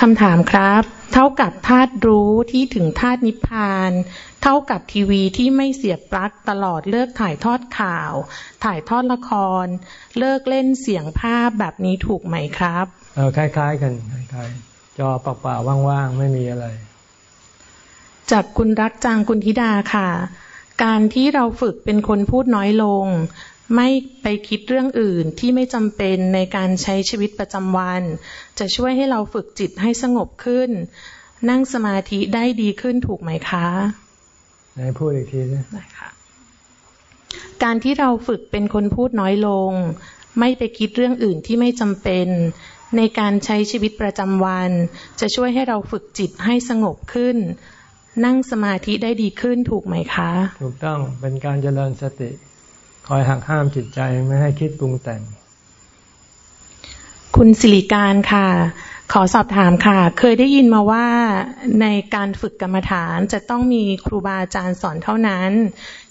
คำถามครับ เท่ากับธาตุรู้ที่ถึงธาตุนิพพาน เท่ากับทีวีที่ไม่เสียบปลั๊กตลอดเลิกถ่ายทอดข่าว ถ่ายทอดละคร เลิกเล่นเสียงภาพแบบนี้ถูกไหมครับ
เออคล้าย ๆ กันคล้ายๆจอเปล่าๆว่างๆ ไม่มีอะไร
จากคุณรักจางคุณธิดาค่ะ การที่เราฝึกเป็นคนพูดน้อยลง ไม่ไปคิดเรื่องอื่นที่ไม่จำเป็นในการใช้ชีวิตประจำวัน จะช่วยให้เราฝึกจิตให้สงบขึ้น นั่งสมาธิได้ดีขึ้นถูกไหมคะ
ไหนพูดอีกทีนะได้
ค่ะการที่เราฝึกเป็นคนพูดน้อยลง ไม่ไปคิดเรื่องอื่นที่ไม่จำเป็น ในการใช้ชีวิตประจำวัน จะช่วยให้เราฝึกจิตให้สงบขึ้น นั่งสมาธิได้ดีขึ้นถูกไหมคะ
ถูกต้องเป็นการเจริญสติ คอยหักห้ามจิตใจไม่ให้คิดปรุงแต่ง
คุณสิริการค่ะ ขอสอบถามค่ะ เคยได้ยินมาว่าในการฝึกกรรมฐานจะต้องมีครูบาอาจารย์สอนเท่านั้น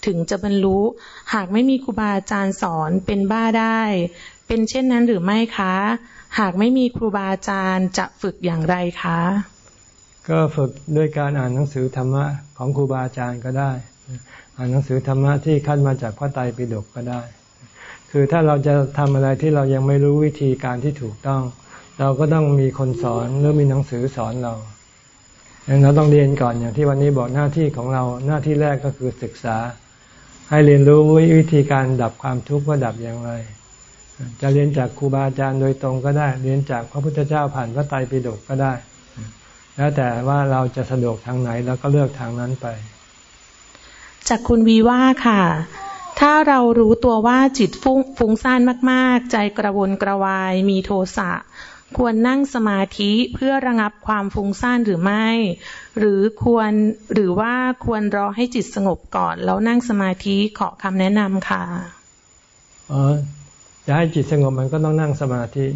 ถึงจะบรรลุ หากไม่มีครูบาอาจารย์สอนเป็นบ้าได้ เป็นเช่นนั้นหรือไม่คะ หากไม่มีครูบาอาจารย์จะฝึกอย่างไรคะ
ก็ฝึกด้วยการอ่านหนังสือธรรมะของครูบาอาจารย์ก็ได้ อ่านหนังสือธรรมะที่คัดมาจากพระไตรปิฎกก็ได้ คือถ้าเราจะทำอะไรที่เรายังไม่รู้วิธีการที่ถูกต้อง เราก็ต้องมีคนสอนหรือมีหนังสือสอนเราดังนั้นเราต้องเรียนก่อนอย่างที่วันนี้บอกหน้าที่ของเราหน้าที่แรกก็คือศึกษา ให้เรียนรู้วิธีการดับความทุกข์ว่าดับอย่างไร จะเรียนจากครูบาอาจารย์โดยตรงก็ได้ เรียนจากพระพุทธเจ้าผ่านพระไตรปิฎกก็ได้ แล้วแต่ว่าเราจะสะดวกทางไหนเราก็เลือกทางนั้นไป
จากคุณวีว่าค่ะ ถ้าเรารู้ตัวว่าจิตฟุ้งฟุ้งซ่านมาก ๆ ใจกระวนกระวายมีโทสะควรนั่งสมาธิเพื่อระงับความฟุ้งซ่านหรือไม่ หรือควรหรือว่าควรรอให้จิตสงบก่อน แล้วนั่งสมาธิขอคำแนะนำค่ะ
อ๋อจะให้จิตสงบมันก็ต้องนั่งสมาธิ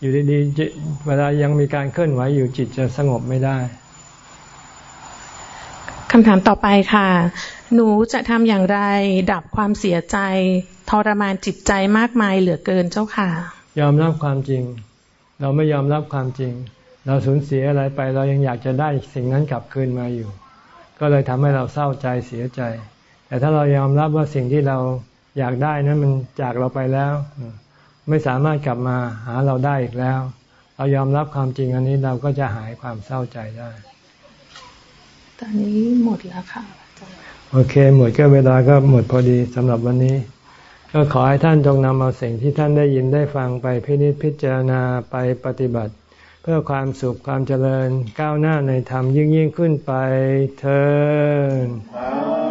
อยู่ดีๆจิตเวลายังมีการเคลื่อนไหวอยู่จิตจะสงบไม่ได้
คำถามต่อไปค่ะ หนูจะทำอย่างไร ดับความเสียใจ ทรมานจิตใจมากมายเหลือเกินเจ้าค่ะ
ยอมรับความจริง เราไม่ยอมรับความจริง เราสูญเสียอะไรไป เรายังอยากจะได้สิ่งนั้นกลับคืนมาอยู่ ก็เลยทำให้เราเศร้าใจเสียใจ แต่ถ้าเรายอมรับว่าสิ่งที่เราอยากได้นั้นมันจากเราไปแล้ว ไม่สามารถกลับมาหาเราได้อีกแล้ว เรายอมรับความจริงอันนี้เราก็จะหายความเศร้าใจได้
ตอนนี้หมดแล้วค่ะ
โอเค หมดก็เวลาก็หมดพอดีสำหรับวันนี้ ก็ขอให้ท่านจงนำเอาสิ่งที่ท่านได้ยินได้ฟังไปพินิจพิจารณาไปปฏิบัติ เพื่อความสุขความเจริญก้าวหน้าในธรรมยิ่งยิ่งขึ้นไปเธอ